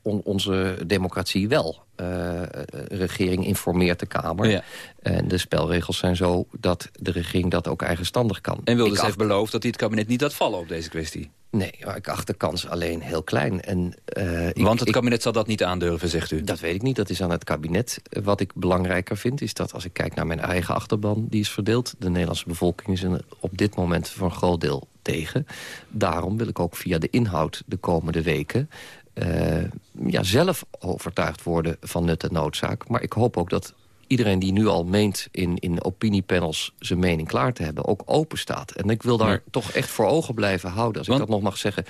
S10: on onze democratie wel. Uh, regering informeert de Kamer. Ja. En de spelregels zijn zo dat de regering dat ook eigenstandig kan.
S8: En Wilders heeft beloofd dat hij het kabinet niet laat vallen op deze kwestie.
S10: Nee, maar ik acht de kans alleen heel klein. En,
S8: uh, Want het kabinet zal dat niet aandurven, zegt u?
S10: Dat weet ik niet, dat is aan het kabinet. Wat ik belangrijker vind, is dat als ik kijk naar mijn eigen achterban... die is verdeeld. De Nederlandse bevolking is op dit moment voor een groot deel tegen. Daarom wil ik ook via de inhoud de komende weken... Uh, ja, zelf overtuigd worden van nut en noodzaak. Maar ik hoop ook dat iedereen die nu al meent in, in opiniepanels zijn mening klaar te hebben... ook open staat. En ik wil daar toch echt voor ogen blijven houden. Als ik dat nog mag zeggen.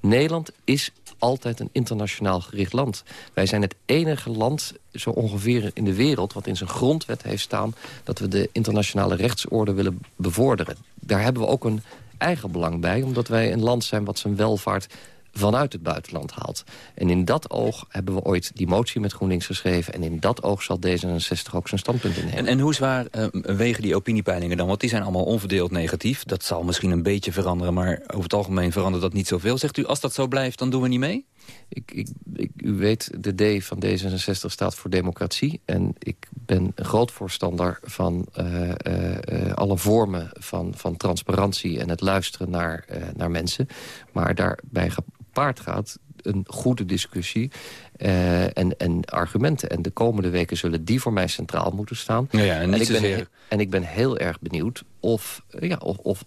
S10: Nederland is altijd een internationaal gericht land. Wij zijn het enige land, zo ongeveer in de wereld... wat in zijn grondwet heeft staan... dat we de internationale rechtsorde willen bevorderen. Daar hebben we ook een eigen belang bij... omdat wij een land zijn wat zijn welvaart vanuit het buitenland haalt. En in dat oog hebben we ooit die motie met GroenLinks geschreven... en in dat oog zal D66 ook zijn standpunt innemen.
S8: En, en hoe zwaar uh, wegen die opiniepeilingen dan? Want die zijn allemaal onverdeeld negatief. Dat zal misschien een beetje veranderen, maar over het algemeen verandert dat niet zoveel. Zegt u, als dat zo blijft, dan doen we niet mee?
S10: Ik, ik, ik, u weet, de D van D66 staat voor democratie. En ik ben een groot voorstander van uh, uh, alle vormen van, van transparantie... en het luisteren naar, naar mensen. Maar daarbij gepaard gaat een goede discussie uh, en, en argumenten. En de komende weken zullen die voor mij centraal moeten staan.
S8: Ja, ja, en,
S10: ik
S8: ben,
S10: en ik ben heel erg benieuwd of, ja, of, of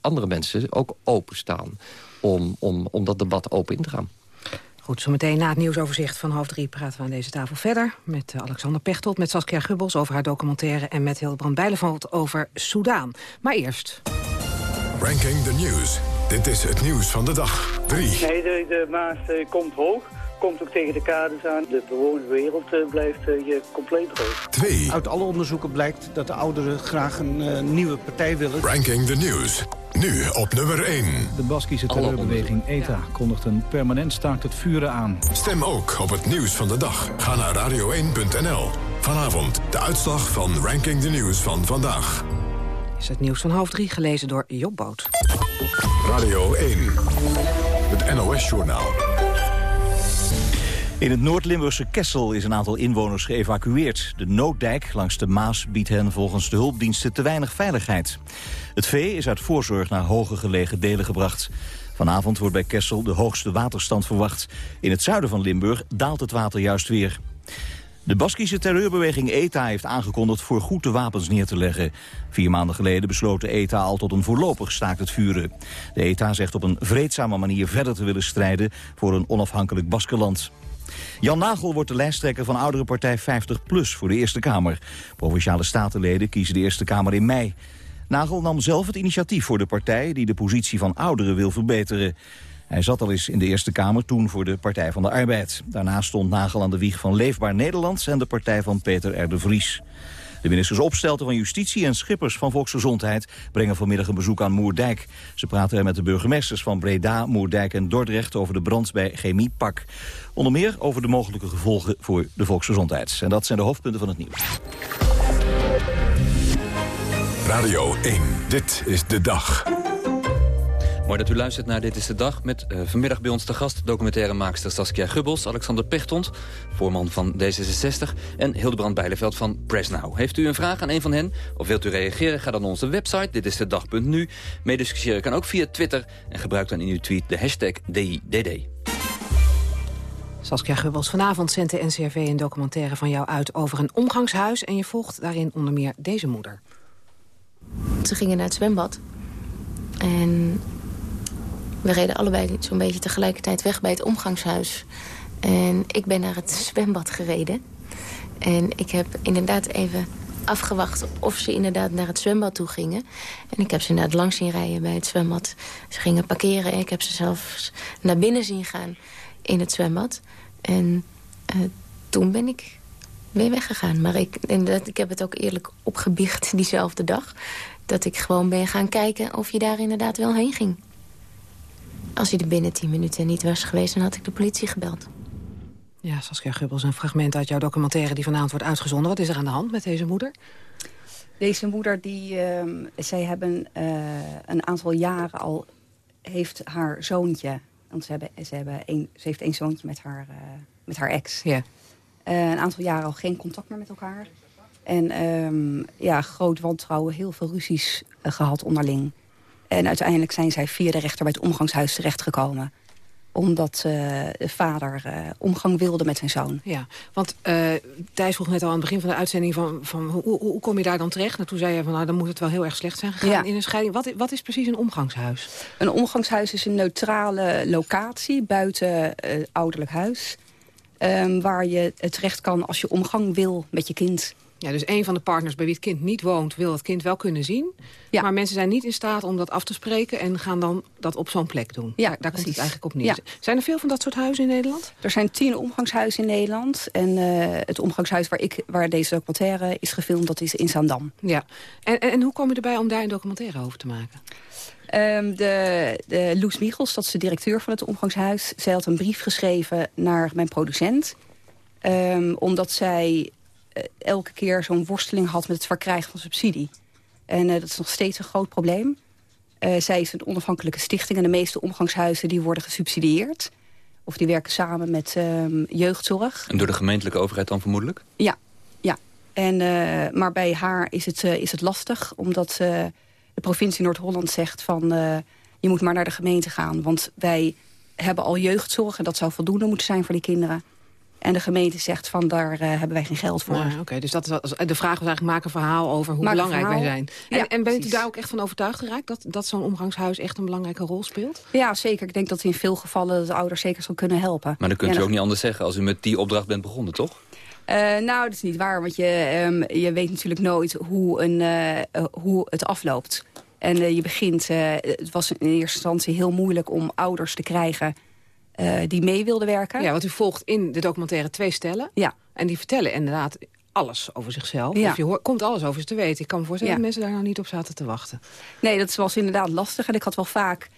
S10: andere mensen ook openstaan... Om, om, om dat debat open in te gaan.
S9: Goed, zometeen na het nieuwsoverzicht van half drie praten we aan deze tafel verder. Met uh, Alexander Pechtold, met Saskia Gubbels over haar documentaire... en met Hildebrand Bijleveld over Soudaan. Maar eerst...
S1: Ranking the News. Dit is het nieuws van de dag. 3.
S15: Nee, de, de Maas uh, komt hoog. Komt ook tegen de kaders aan. De bewoonde wereld uh, blijft je compleet droog.
S1: 2.
S4: Uit alle onderzoeken blijkt dat de ouderen graag een nieuwe partij willen.
S1: Ranking the News. Nu op nummer 1.
S16: De Baskische terreurbeweging ETA kondigt een permanent staakt het vuren aan.
S1: Stem ook op het nieuws van de dag. Ga naar radio1.nl. Vanavond de uitslag van Ranking the News van vandaag
S9: is het nieuws van half drie, gelezen door Job Boot.
S1: Radio 1, het NOS-journaal.
S2: In het Noord-Limburgse Kessel is een aantal inwoners geëvacueerd. De nooddijk langs de Maas biedt hen volgens de hulpdiensten te weinig veiligheid. Het vee is uit voorzorg naar hoger gelegen delen gebracht. Vanavond wordt bij Kessel de hoogste waterstand verwacht. In het zuiden van Limburg daalt het water juist weer. De Baskische terreurbeweging ETA heeft aangekondigd voor goed de wapens neer te leggen. Vier maanden geleden besloot de ETA al tot een voorlopig staakt het vuren. De ETA zegt op een vreedzame manier verder te willen strijden voor een onafhankelijk Baskeland. Jan Nagel wordt de lijsttrekker van oudere partij 50PLUS voor de Eerste Kamer. Provinciale statenleden kiezen de Eerste Kamer in mei. Nagel nam zelf het initiatief voor de partij die de positie van ouderen wil verbeteren. Hij zat al eens in de Eerste Kamer, toen voor de Partij van de Arbeid. Daarna stond Nagel aan de wieg van Leefbaar Nederland en de partij van Peter R. Vries. De ministers Opstelten van Justitie en Schippers van Volksgezondheid brengen vanmiddag een bezoek aan Moerdijk. Ze praten met de burgemeesters van Breda, Moerdijk en Dordrecht over de brand bij Chemiepak. Onder meer over de mogelijke gevolgen voor de volksgezondheid. En dat zijn de hoofdpunten van het nieuws.
S1: Radio 1, dit is de dag.
S8: Mooi dat u luistert naar Dit is de Dag. Met uh, vanmiddag bij ons de gast documentairemaakster Saskia Gubbels... Alexander Pechtold, voorman van D66... en Hildebrand Bijleveld van Press Now. Heeft u een vraag aan een van hen of wilt u reageren? Ga dan naar onze website, dit is de dag.nu. Meediscussiëren kan ook via Twitter... en gebruik dan in uw tweet de hashtag DIDD.
S9: Saskia Gubbels, vanavond zendt de NCRV een documentaire van jou uit... over een omgangshuis en je volgt daarin onder meer deze moeder.
S17: Ze gingen naar het zwembad. En we reden allebei zo'n beetje tegelijkertijd weg bij het omgangshuis. En ik ben naar het zwembad gereden. En ik heb inderdaad even afgewacht of ze inderdaad naar het zwembad toe gingen. En ik heb ze inderdaad langs zien rijden bij het zwembad. Ze gingen parkeren en ik heb ze zelfs naar binnen zien gaan in het zwembad. En uh, toen ben ik weer weggegaan. Maar ik, inderdaad, ik heb het ook eerlijk opgebiecht diezelfde dag. Dat ik gewoon ben gaan kijken of je daar inderdaad wel heen ging. Als hij er binnen tien minuten niet was geweest, dan had ik de politie gebeld.
S9: Ja, Saskia Gubbels, een fragment uit jouw documentaire die vanavond wordt uitgezonden. Wat is er aan de hand met deze moeder?
S11: Deze moeder, die, uh, zij hebben uh, een aantal jaren al, heeft haar zoontje... want ze, hebben, ze, hebben een, ze heeft één zoontje met haar, uh, met haar ex.
S9: Ja.
S11: Uh, een aantal jaren al geen contact meer met elkaar. En um, ja, groot wantrouwen, heel veel ruzies gehad onderling. En uiteindelijk zijn zij via de rechter bij het omgangshuis terechtgekomen omdat uh, de vader uh, omgang wilde met zijn zoon.
S9: Ja, want uh, Thijs vroeg net al aan het begin van de uitzending... van, van hoe, hoe, kom je daar dan terecht? Nou, toen zei je van, nou, dan moet het wel heel erg slecht zijn gegaan
S11: ja.
S9: in een scheiding. Wat, wat is precies een omgangshuis?
S11: Een omgangshuis is een neutrale locatie buiten ouderlijk huis... Um, waar je terecht kan als je omgang wil met je kind...
S9: Ja, dus een van de partners bij wie het kind niet woont... wil het kind wel kunnen zien.
S11: Ja.
S9: Maar mensen zijn niet in staat om dat af te spreken... en gaan dan dat op zo'n plek doen.
S11: Ja,
S9: Daar komt het eigenlijk op neer.
S11: Ja.
S9: Zijn er veel van dat soort huizen in Nederland?
S11: Er zijn tien omgangshuizen in Nederland. En uh, het omgangshuis waar, ik, waar deze documentaire is gefilmd... dat is in Zaandam.
S9: Ja. En, en, en hoe kom je erbij om daar een documentaire over te maken?
S11: Um, de, de Loes Michels, dat is de directeur van het omgangshuis... zij had een brief geschreven naar mijn producent... Um, omdat zij elke keer zo'n worsteling had met het verkrijgen van subsidie. En uh, dat is nog steeds een groot probleem. Uh, zij is een onafhankelijke stichting en de meeste omgangshuizen die worden gesubsidieerd. Of die werken samen met um, jeugdzorg.
S8: En door de gemeentelijke overheid dan vermoedelijk?
S11: Ja, ja. En, maar bij haar is het, is het lastig, omdat de provincie Noord-Holland zegt van... je moet maar naar de gemeente gaan, want wij hebben al jeugdzorg... en dat zou voldoende moeten zijn voor die kinderen... En de gemeente zegt van daar uh, hebben wij geen geld voor.
S9: Nou, Oké, okay, dus dat is, de vraag was eigenlijk maak een verhaal over hoe
S11: maak
S9: belangrijk wij zijn. En,
S11: ja,
S9: en bent
S11: precies.
S9: u daar ook echt van overtuigd geraakt dat, dat zo'n omgangshuis echt een belangrijke rol speelt?
S11: Ja, zeker. Ik denk dat in veel gevallen de ouders zeker zal kunnen helpen.
S8: Maar dan kunt
S11: ja,
S8: u ook niet anders zeggen als u met die opdracht bent begonnen, toch?
S11: Uh, nou, dat is niet waar, want je, um, je weet natuurlijk nooit hoe, een, uh, hoe het afloopt. En uh, je begint, het was in eerste instantie heel moeilijk om ouders te krijgen uh, die mee wilden werken.
S9: Ja, want u volgt in de documentaire twee stellen.
S11: Ja.
S9: En die vertellen inderdaad alles over zichzelf.
S11: Ja.
S9: Of je hoort, komt alles over ze te weten. Ik kan me voorstellen
S11: ja.
S9: dat mensen daar nou niet op zaten te wachten.
S11: Nee, dat was inderdaad lastig. En ik had wel vaak...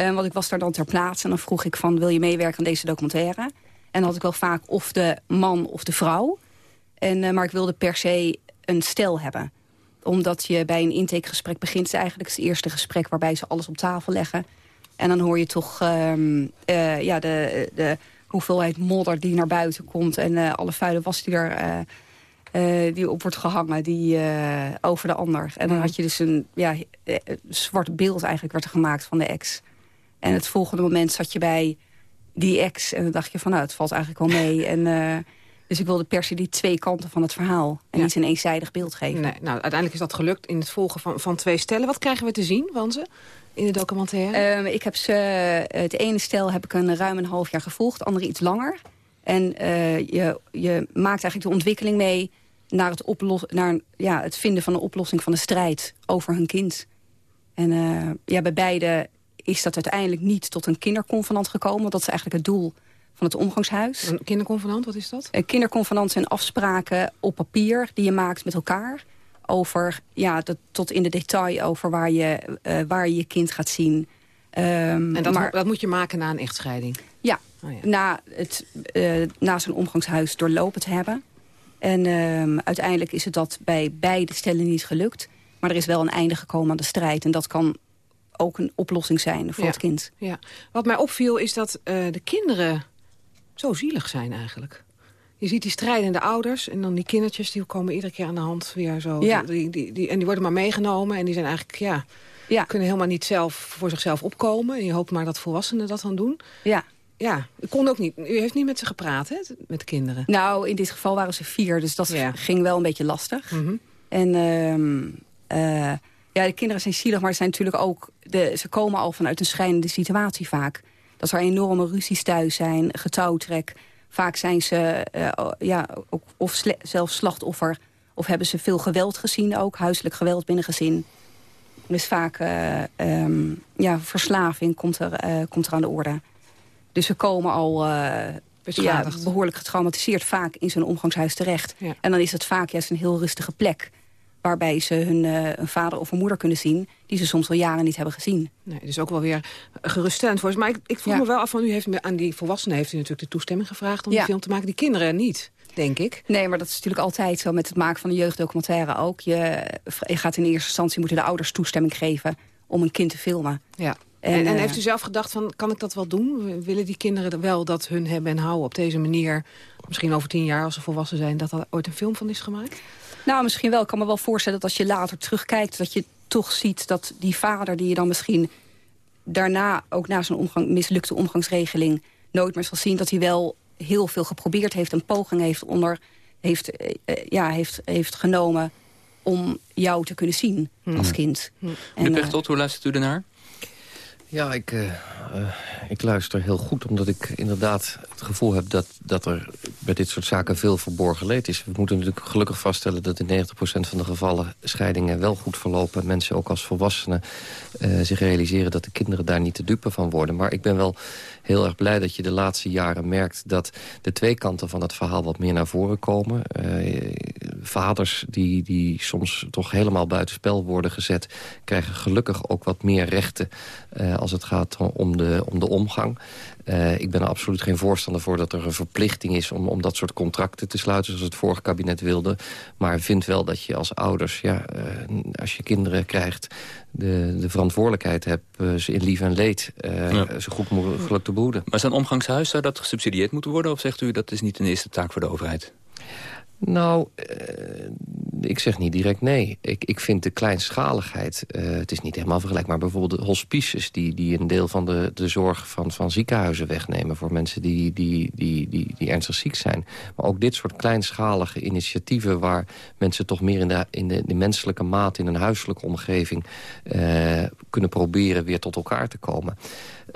S11: Uh, want ik was daar dan ter plaatse en dan vroeg ik van... wil je meewerken aan deze documentaire? En dan had ik wel vaak of de man of de vrouw. En, uh, maar ik wilde per se een stel hebben. Omdat je bij een intakegesprek begint... eigenlijk het eerste gesprek waarbij ze alles op tafel leggen... En dan hoor je toch um, uh, ja, de, de hoeveelheid modder die naar buiten komt... en alle vuile was die er die op wordt gehangen die, over de ander. En dan had je dus een ja, zwart beeld eigenlijk werd er gemaakt van de ex. En het volgende moment zat je bij die ex en dan dacht je van nou, het valt eigenlijk wel mee. En dus ik wilde per se die twee kanten van het verhaal. En niet een eenzijdig beeld geven.
S9: Nee, nou, uiteindelijk is dat gelukt in het volgen van, van twee stellen. Wat krijgen we te zien van ze in de documentaire?
S11: Uh, ik heb ze, het ene stel heb ik een ruim een half jaar gevolgd. Het andere iets langer. En uh, je, je maakt eigenlijk de ontwikkeling mee... naar, het, oplos naar ja, het vinden van een oplossing van de strijd over hun kind. En uh, ja, bij beide is dat uiteindelijk niet tot een kinderconvenant gekomen. Dat is eigenlijk het doel van het omgangshuis.
S9: Een kinderconvenant, wat is dat?
S11: Een kinderconvenant zijn afspraken op papier die je maakt met elkaar. Over, ja, tot in de detail over waar je uh, waar je, je kind gaat zien. Um,
S9: en dat, maar, dat moet je maken na een echtscheiding?
S11: Ja, oh ja. na, het, uh, na zijn omgangshuis doorlopen te hebben. En um, uiteindelijk is het dat bij beide stellen niet gelukt. Maar er is wel een einde gekomen aan de strijd. En dat kan ook een oplossing zijn voor
S9: ja.
S11: het kind.
S9: Ja. Wat mij opviel is dat uh, de kinderen zo zielig zijn eigenlijk. Je ziet die strijdende ouders en dan die kindertjes... die komen iedere keer aan de hand weer zo.
S11: Ja.
S9: Die, die, die, en die worden maar meegenomen en die zijn eigenlijk... ja,
S11: ja.
S9: kunnen helemaal niet zelf voor zichzelf opkomen. En je hoopt maar dat volwassenen dat dan doen.
S11: Ja.
S9: Ja, ik kon ook niet. U heeft niet met ze gepraat, hè, met kinderen?
S11: Nou, in dit geval waren ze vier, dus dat ja. ging wel een beetje lastig.
S9: Mm -hmm.
S11: En uh, uh, ja, de kinderen zijn zielig, maar ze zijn natuurlijk ook... De, ze komen al vanuit een schrijnende situatie vaak dat er enorme ruzies thuis zijn, getouwtrek. Vaak zijn ze uh, ja, ook, of zelfs slachtoffer... of hebben ze veel geweld gezien ook, huiselijk geweld binnen gezin. Dus vaak uh, um, ja, verslaving komt er, uh, komt er aan de orde. Dus ze komen al ja, behoorlijk getraumatiseerd vaak in zo'n omgangshuis terecht.
S9: Ja.
S11: En dan is het vaak juist een heel rustige plek waarbij ze hun uh, een vader of een moeder kunnen zien... die ze soms al jaren niet hebben gezien.
S9: Nee, dus ook wel weer geruststellend voor ze. Maar ik, ik vroeg
S11: Ja.
S9: me wel af, van u heeft aan die volwassenen... heeft u natuurlijk de toestemming gevraagd om
S11: Ja.
S9: die film te maken. Die kinderen niet, denk ik.
S11: Nee, maar dat is natuurlijk altijd zo met het maken van een jeugddocumentaire ook. Je, je gaat in eerste instantie moeten de ouders toestemming geven... om een kind te filmen.
S9: Ja.
S11: En,
S9: En, en
S11: eh,
S9: heeft u zelf gedacht van, kan ik dat wel doen? Willen die kinderen wel dat hun hebben en houden op deze manier? Misschien over tien jaar, als ze volwassen zijn... dat er ooit een film van is gemaakt?
S11: Nou, misschien wel. Ik kan me wel voorstellen dat als je later terugkijkt... dat je toch ziet dat die vader die je dan misschien daarna... ook na zijn omgang, mislukte omgangsregeling nooit meer zal zien... dat hij wel heel veel geprobeerd heeft, een poging heeft, onder, heeft, eh, eh, ja, heeft, heeft genomen... om jou te kunnen zien als kind.
S8: Meneer
S11: En, eh,
S8: Pechtold, hoe luistert u ernaar?
S10: Ja, ik, eh, ik luister heel goed, omdat ik inderdaad het gevoel heb... Dat, dat er bij dit soort zaken veel verborgen leed is. We moeten natuurlijk gelukkig vaststellen dat in 90% van de gevallen... scheidingen wel goed verlopen. Mensen ook als volwassenen eh, zich realiseren dat de kinderen daar niet te dupe van worden. Maar ik ben wel heel erg blij dat je de laatste jaren merkt... dat de twee kanten van het verhaal wat meer naar voren komen. Vaders die, die soms toch helemaal buitenspel worden gezet... krijgen gelukkig ook wat meer rechten eh, als het gaat om de, om de omgang. Uh, ik ben er absoluut geen voorstander voor dat er een verplichting is... om, om dat soort contracten te sluiten zoals het vorige kabinet wilde. Maar vind wel dat je als ouders, ja, uh, als je kinderen krijgt... de, de verantwoordelijkheid hebt ze in lief en leed ja. zo goed mogelijk te behoeden.
S8: Maar zo'n omgangshuis, zou dat gesubsidieerd moeten worden? Of zegt u dat is niet een eerste taak voor de overheid?
S10: Nou, uh, ik zeg niet direct nee. Ik, ik vind de kleinschaligheid, uh, het is niet helemaal vergelijkbaar. Bijvoorbeeld de hospices die, die een deel van de, de zorg van, van ziekenhuizen wegnemen... voor mensen die, die, die, die, die ernstig ziek zijn. Maar ook dit soort kleinschalige initiatieven... waar mensen toch meer in de, in de, menselijke maat, in een huiselijke omgeving... Uh, kunnen proberen weer tot elkaar te komen...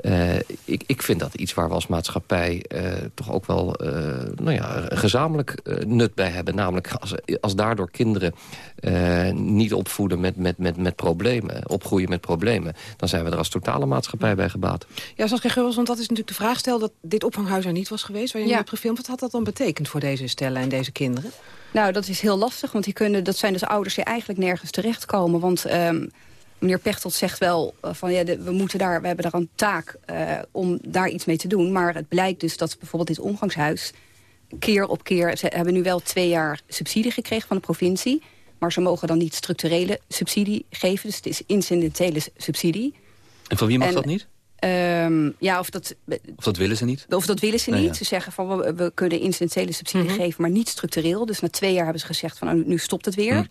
S10: Uh, ik, ik vind dat iets waar we als maatschappij uh, toch ook wel uh, nou ja, gezamenlijk nut bij hebben. Namelijk als, als daardoor kinderen niet opvoeden met, met, met, met problemen, opgroeien met problemen... dan zijn we er als totale maatschappij bij gebaat.
S9: Ja, Saskia Geubels, want dat is natuurlijk de vraag. Stel dat dit opvanghuis er niet was geweest, waar je ja. hebt gefilmd. Wat had dat dan betekend voor deze stellen en deze kinderen?
S11: Nou, dat is heel lastig, want die kunnen, dat zijn dus ouders die eigenlijk nergens terechtkomen. Want... Um, meneer Pechtold zegt wel van ja, de, we, moeten daar, we hebben daar een taak uh, om daar iets mee te doen. Maar het blijkt dus dat bijvoorbeeld dit omgangshuis keer op keer... ze hebben nu wel twee jaar subsidie gekregen van de provincie... maar ze mogen dan niet structurele subsidie geven. Dus het is incidentele subsidie.
S8: En van wie mag en, dat niet?
S11: Ehm, ja, of dat,
S8: of dat willen ze niet?
S11: Of dat willen ze niet. Ze zeggen van we, we kunnen incidentele subsidie
S9: Mhm.
S11: geven, maar niet structureel. Dus na twee jaar hebben ze gezegd van nou, nu stopt het weer.
S8: Mhm.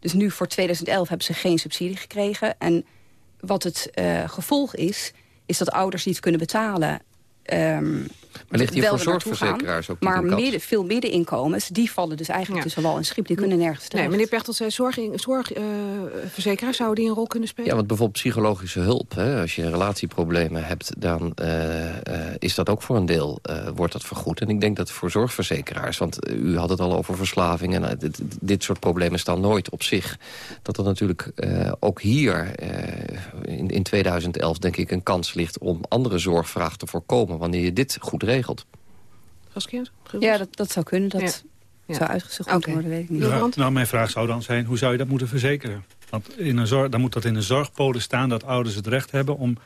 S11: Dus nu voor 2011 hebben ze geen subsidie gekregen. En wat het eh, gevolg is, is dat ouders die het kunnen betalen... ehm,
S10: Maar ligt hier voor
S11: er
S10: zorgverzekeraars
S11: gaan.
S10: ook niet
S11: Maar midden, veel middeninkomens, die vallen dus eigenlijk tussen wal en schip. Die kunnen nergens
S9: Nee,
S11: terecht.
S9: meneer Pechtold zei zorgverzekeraars zouden die een rol kunnen spelen?
S10: Ja, want bijvoorbeeld psychologische hulp. Hè, als je relatieproblemen hebt, dan eh, eh, is dat ook voor een deel eh, wordt dat vergoed. En ik denk dat voor zorgverzekeraars, want eh, u had het al over verslaving... en eh, dit, dit soort problemen staan nooit op zich. Dat er natuurlijk eh, ook hier eh, in, in 2011 denk ik een kans ligt... om andere zorgvraag te voorkomen wanneer je dit goed regelt.
S11: Ja, dat, dat zou kunnen. Dat
S9: Ja.
S11: zou uitgezocht moeten worden, weet ik niet.
S12: Ja, nou, mijn vraag zou dan zijn, hoe zou je dat moeten verzekeren? Want in een zorg, dan moet dat in een zorgpolis staan dat ouders het recht hebben om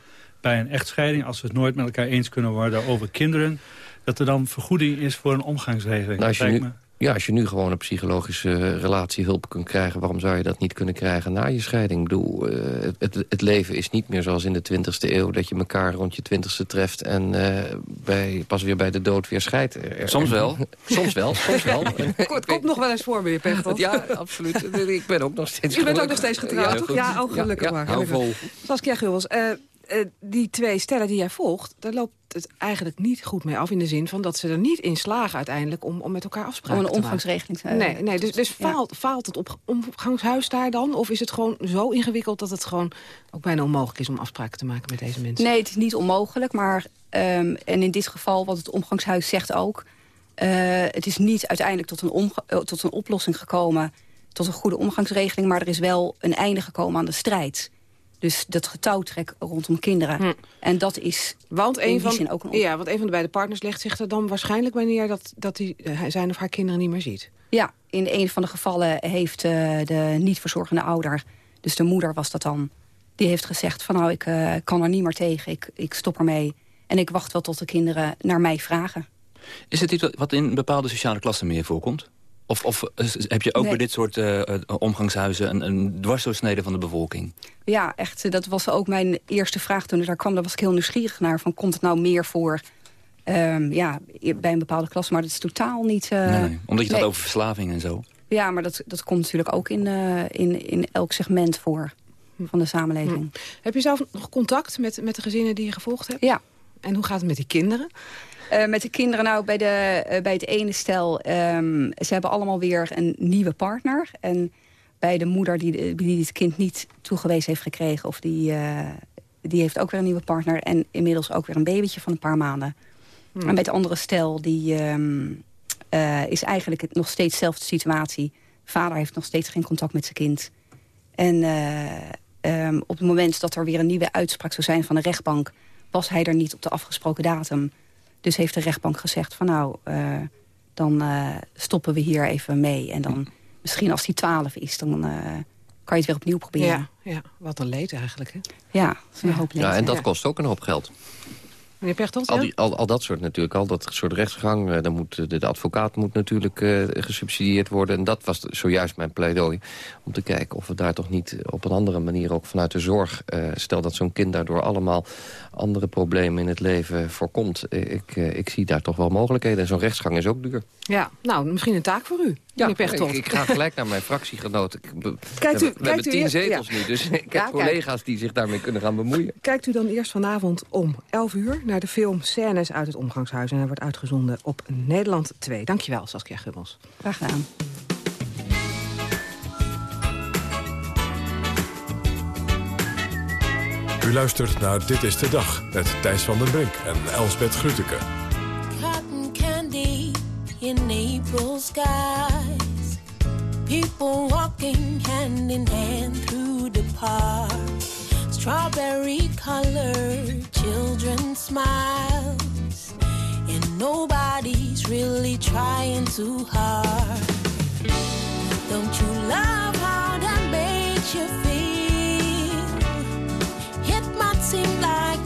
S12: bij een echtscheiding, als ze het nooit met elkaar eens kunnen worden over kinderen, dat er dan vergoeding is voor een omgangsregeling.
S10: Nou, als, je nu, ja, als je nu gewoon een psychologische relatiehulp kunt krijgen... waarom zou je dat niet kunnen krijgen na je scheiding? Ik bedoel, eh, het, het, leven is niet meer zoals in de 20e eeuw... dat je elkaar rond je 20e treft en eh, bij, pas weer bij de dood weer scheidt.
S8: Soms wel.
S10: soms wel, soms wel.
S9: Het komt nog wel eens voor, meneer Pechtold.
S10: Ja, absoluut. Ik ben ook nog steeds
S9: U bent ook nog steeds getrouwd,
S10: Ja,
S9: toch? Ja, oh, gelukkig
S10: Ja,
S9: maar.
S10: hou vol.
S9: Saskia Gubbels, eh, eh, die twee stellen die jij volgt... daar loopt het eigenlijk niet goed mee af... in de zin van dat ze er niet in slagen uiteindelijk... om, om met elkaar afspraken
S11: Om een
S9: te maken.
S11: omgangsregeling te
S9: Nee, nee dus, dus
S11: Ja.
S9: faalt, faalt het op, omgangshuis daar dan? Of is het gewoon zo ingewikkeld dat het gewoon ook bijna onmogelijk is... om afspraken te maken met deze mensen?
S11: Nee, het is niet onmogelijk, maar ehm, en in dit geval, wat het omgangshuis zegt ook... eh, het is niet uiteindelijk tot een, eh, tot een oplossing gekomen... tot een goede omgangsregeling, maar er is wel een einde gekomen aan de strijd. Dus dat getouwtrek rondom kinderen. En dat is
S9: Hm. Want
S11: in
S9: een
S11: die
S9: van,
S11: zin ook een
S9: ja, want een van de beide partners legt zich er dan waarschijnlijk bij neer... dat, dat hij eh, zijn of haar kinderen niet meer ziet.
S11: Ja, in een van de gevallen heeft eh, de niet verzorgende ouder... dus de moeder was dat dan... die heeft gezegd van nou, ik eh, kan er niet meer tegen, ik, ik stop ermee... en ik wacht wel tot de kinderen naar mij vragen.
S8: Is het iets wat- wat in bepaalde sociale klassen meer voorkomt? Of, of eh, heb je ook
S11: Nee.
S8: bij dit soort eh, eh, omgangshuizen een, een dwarsdoorsnede van de bevolking?
S11: Ja, echt, dat was ook mijn eerste vraag toen ik daar kwam. Daar was ik heel nieuwsgierig naar, van komt het nou meer voor... ehm, ja, bij een bepaalde klas, maar dat is totaal niet... eh,
S8: nee, omdat je het
S11: nee.
S8: had over verslaving en zo.
S11: Ja, maar dat, dat komt natuurlijk ook in, eh, in, in elk segment voor van de samenleving.
S9: Heb je zelf nog contact met, met de gezinnen die je gevolgd hebt?
S11: Ja.
S9: En hoe gaat het met die kinderen?
S11: Eh, met de kinderen, nou, bij, de, eh, bij het ene stel... ehm, ze hebben allemaal weer een nieuwe partner. En bij de moeder die, die het kind niet toegewezen heeft gekregen... of die, eh, die heeft ook weer een nieuwe partner... en inmiddels ook weer een babytje van een paar maanden.
S9: Hmm.
S11: En bij het andere stel die, ehm, eh, is eigenlijk het nog steeds dezelfde situatie. Vader heeft nog steeds geen contact met zijn kind. En eh, ehm, op het moment dat er weer een nieuwe uitspraak zou zijn van de rechtbank... was hij er niet op de afgesproken datum. Dus heeft de rechtbank gezegd van nou, eh, dan eh, stoppen we hier even mee. En dan misschien als hij 12 is, dan eh, kan je het weer opnieuw proberen.
S9: Ja, ja, wat een leed eigenlijk. Hè?
S11: Ja, dat is een hoop leed.
S10: Ja, en dat kost ook een hoop geld.
S9: Meneer Pechtold,
S10: Al,
S9: ja?
S10: die, al, al dat soort natuurlijk, al dat soort rechtsgang. eh, dan moet, de, de advocaat moet natuurlijk eh, gesubsidieerd worden. En dat was zojuist mijn pleidooi. Om te kijken of we daar toch niet op een andere manier... ook vanuit de zorg, eh, stel dat zo'n kind daardoor allemaal andere problemen in het leven voorkomt. Eh, ik, eh, ik zie daar toch wel mogelijkheden. En zo'n rechtsgang is ook duur.
S9: Ja, nou, misschien een taak voor u, meneer Pechtold.
S10: ik, ik ga gelijk naar mijn be-
S9: Kijkt
S10: we
S9: u-
S10: hebben- we
S9: kijkt
S10: hebben
S9: u
S10: tien zetels
S9: ja.
S10: nu, dus ik
S9: Ja,
S10: heb
S9: kijk.
S10: collega's die zich daarmee kunnen gaan bemoeien.
S9: Kijkt u dan eerst vanavond om 11 uur naar de film Scènes uit het Omgangshuis. En hij wordt uitgezonden op Nederland 2. Dankjewel, Saskia Gubbels.
S11: Graag gedaan.
S1: U luistert naar Dit is de Dag met Thijs van den Brink en Elsbeth Grütke.
S18: cotton candy in April skies. People walking hand in hand through the park. Strawberry colored children smiles. And nobody's really trying too hard. Don't you love how that makes you feel? It might seem like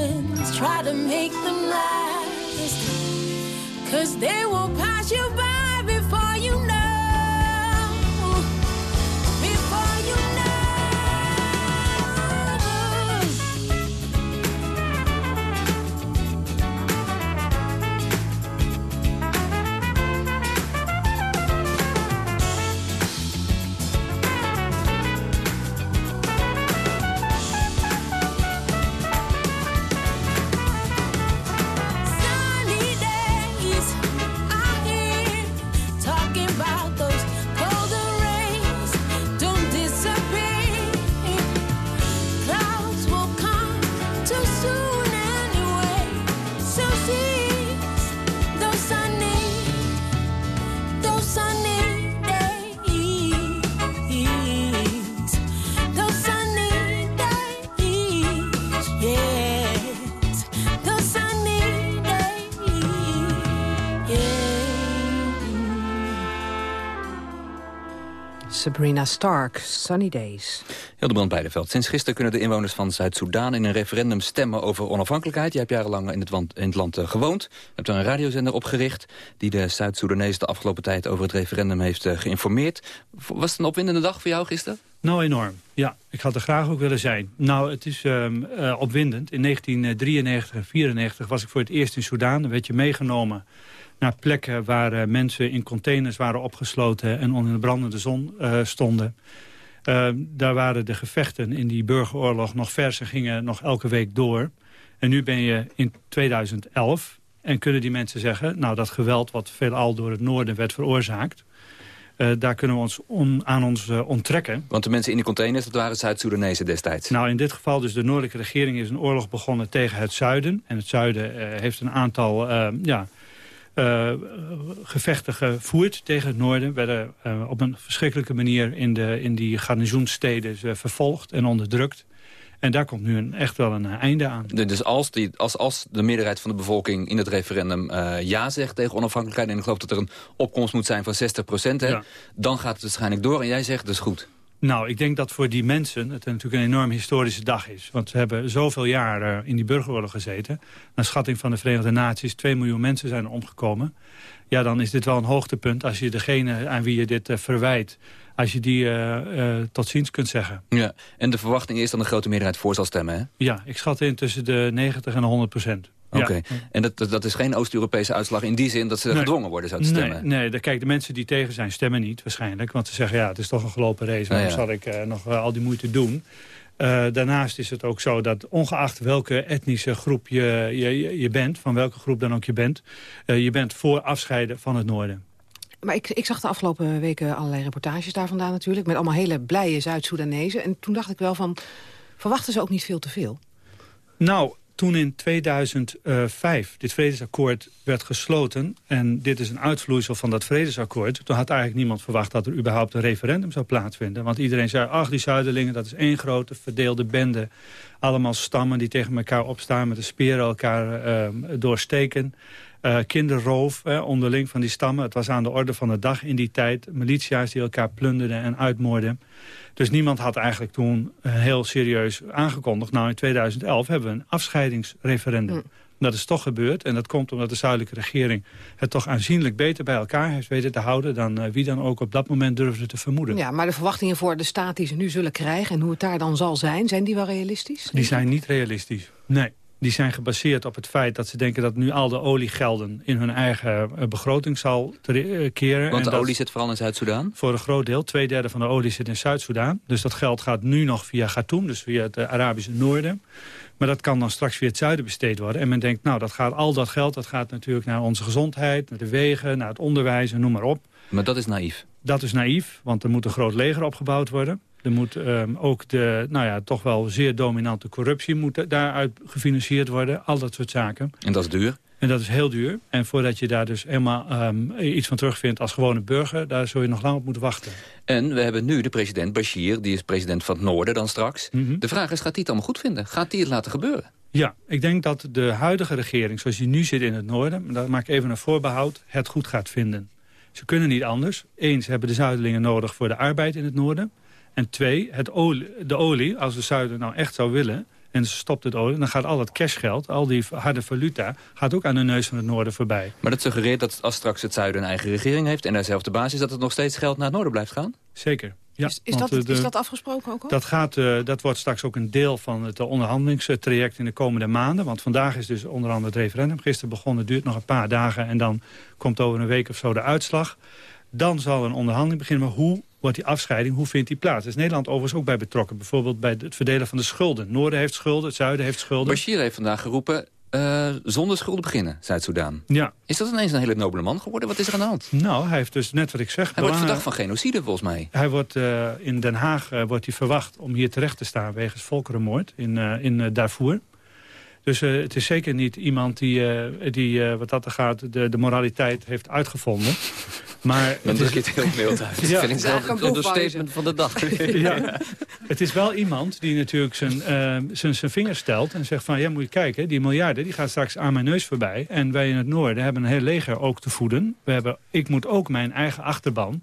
S18: moments, try to make them last. Cause they will pass you by
S9: Sabrina Stark, Sunny Days.
S8: Hildebrand Beideveld. Sinds gisteren kunnen de inwoners van Zuid-Soedan in een referendum stemmen over onafhankelijkheid. Je hebt jarenlang in het, land, in het land eh, gewoond. Je hebt er een radiozender opgericht die de Zuid-Soedanezen de afgelopen tijd over het referendum heeft eh, geïnformeerd. Was het een opwindende dag voor jou gisteren?
S12: Nou, enorm. Ja, ik had er graag ook willen zijn. Nou, het is ehm, eh, opwindend. In 1993 en 1994 was ik voor het eerst in Soedan. Dan werd je meegenomen naar plekken waar eh, mensen in containers waren opgesloten... en onder de brandende zon eh, stonden. Ehm, daar waren de gevechten in die burgeroorlog nog vers en gingen nog elke week door. En nu ben je in 2011 en kunnen die mensen zeggen... nou, dat geweld wat veelal door het noorden werd veroorzaakt... eh, daar kunnen we ons on- aan ons eh, onttrekken.
S8: Want de mensen in die containers, dat waren Zuid-Soedanezen destijds.
S12: Nou, in dit geval dus de noordelijke regering is een oorlog begonnen tegen het zuiden. En het zuiden eh, heeft een aantal ja, gevechten gevoerd tegen het noorden. Werden op een verschrikkelijke manier in, de, in die garnizoenssteden eh, vervolgd en onderdrukt. En daar komt nu een, echt wel een eh, einde aan.
S8: De- Dus als, die, als, als de meerderheid van de bevolking in het referendum eh, ja zegt tegen onafhankelijkheid... en ik geloof dat er een opkomst moet zijn van 60 procent...
S12: Ja.
S8: dan gaat het waarschijnlijk door en jij zegt dus goed.
S12: Nou, ik denk dat voor die mensen het natuurlijk een enorm historische dag is. Want ze hebben zoveel jaar eh, in die burgeroorlog gezeten. Naar schatting van de Verenigde Naties, 2 miljoen mensen zijn omgekomen. Ja, dan is dit wel een hoogtepunt als je degene aan wie je dit verwijt... als je die eh, eh, tot ziens kunt zeggen.
S8: Ja. En de verwachting is dat een grote meerderheid voor zal stemmen, hè?
S12: Ja, ik schat in tussen de 90 en de 100 procent.
S8: Oké.
S12: Ja.
S8: En dat, dat, is geen Oost-Europese uitslag in die zin dat ze
S12: Nee.
S8: gedwongen worden, zou te stemmen?
S12: Nee, nee de, kijk, de mensen die tegen zijn stemmen niet waarschijnlijk. Want ze zeggen, ja, het is toch een gelopen race. Waarom
S8: Nou ja.
S12: zal ik eh, nog al die moeite doen? Daarnaast is het ook zo dat ongeacht welke etnische groep je, je, je bent... van welke groep dan ook je bent... je bent voor afscheiden van het noorden.
S9: Maar ik, ik zag de afgelopen weken allerlei reportages daar vandaan natuurlijk... met allemaal hele blije Zuid-Soedanezen. En toen dacht ik wel van, verwachten ze ook niet veel te veel?
S12: Nou, toen in 2005 dit vredesakkoord werd gesloten... en dit is een uitvloeisel van dat vredesakkoord... toen had eigenlijk niemand verwacht dat er überhaupt een referendum zou plaatsvinden. Want iedereen zei, ach, die Zuiderlingen, dat is één grote verdeelde bende. Allemaal stammen die tegen elkaar opstaan met de speren elkaar eh, doorsteken. Uh, kinderroof eh, onderling van die stammen. Het was aan de orde van de dag in die tijd. Militia's die elkaar plunderden en uitmoorden. Dus niemand had eigenlijk toen heel serieus aangekondigd... nou, in 2011 hebben we een afscheidingsreferendum. Mm. Dat is toch gebeurd en dat komt omdat de zuidelijke regering... het toch aanzienlijk beter bij elkaar heeft weten te houden... dan uh, wie dan ook op dat moment durfde te vermoeden.
S9: Ja, maar de verwachtingen voor de staat die ze nu zullen krijgen... en hoe het daar dan zal zijn, zijn die wel realistisch?
S12: Die zijn niet realistisch, nee die zijn gebaseerd op het feit dat ze denken dat nu al de oliegelden in hun eigen eh, begroting zal eh, keren.
S8: Want de olie zit vooral in Zuid-Soedan?
S12: Voor een groot deel. Twee derde van de olie zit in Zuid-Soedan. Dus dat geld gaat nu nog via Khartoum, dus via het Arabische noorden. Maar dat kan dan straks via het zuiden besteed worden. En men denkt, nou, dat gaat, al dat geld dat gaat natuurlijk naar onze gezondheid... naar de wegen, naar het onderwijs en noem maar op.
S8: Maar dat is naïef?
S12: Dat is naïef, want er moet een groot leger opgebouwd worden. Er moet um, ook de, nou ja, toch wel zeer dominante corruptie moet daaruit gefinancierd worden. Al dat soort zaken.
S8: En dat is duur?
S12: En dat is heel duur. En voordat je daar dus helemaal um, iets van terugvindt als gewone burger... daar zul je nog lang op moeten wachten.
S8: En we hebben nu de president Bashir, die is president van het Noorden dan straks. Mm De vraag is, gaat hij het allemaal goed vinden? Gaat hij het laten gebeuren?
S12: Ja, ik denk dat de huidige regering, zoals die nu zit in het Noorden... daar maak ik even een voorbehoud, het goed gaat vinden. Ze kunnen niet anders. Eens hebben de Zuidelingen nodig voor de arbeid in het Noorden. En twee, het olie, de olie, als de Zuiden nou echt zou willen en ze stopt het olie... dan gaat al dat cashgeld, al die harde valuta... gaat ook aan de neus van het noorden voorbij.
S8: Maar dat suggereert dat als straks het zuiden een eigen regering heeft... en dezelfde basis, dat het nog steeds geld naar het noorden blijft gaan?
S12: Zeker. Ja,
S9: is, is, dat, is dat afgesproken ook al?
S12: Dat, gaat, uh, dat wordt straks ook een deel van het onderhandelingstraject in de komende maanden. Want vandaag is dus onder andere het referendum gisteren begonnen. Het duurt nog een paar dagen en dan komt over een week of zo de uitslag. Dan zal een onderhandeling beginnen. Maar hoe wordt die afscheiding, hoe vindt die plaats? is Nederland overigens ook bij betrokken. Bijvoorbeeld bij het verdelen van de schulden. Het noorden heeft schulden, het zuiden heeft schulden.
S8: Bashir heeft vandaag geroepen... Uh, zonder schulden beginnen, Zuid-Soedan.
S12: Ja.
S8: Is dat ineens een hele nobele man geworden? Wat is er aan de hand?
S12: Nou, hij heeft dus net wat ik zeg...
S8: Hij wordt verdacht van genocide, volgens mij.
S12: Hij wordt uh, in Den Haag uh, wordt hij verwacht om hier terecht te staan... wegens volkerenmoord in, in Darfur. Dus het is zeker niet iemand die, die wat dat er gaat... De, de moraliteit heeft uitgevonden. Maar
S8: Dan druk je het heel mild uit.
S10: ja. vind ik zelf de statement van de dag.
S12: ja. Het is wel iemand die natuurlijk zijn, uh, zijn, zijn vinger stelt en zegt van... ja, moet je kijken, die miljarden die gaan straks aan mijn neus voorbij. En wij in het noorden hebben een heel leger ook te voeden. We hebben, ik moet ook mijn eigen achterban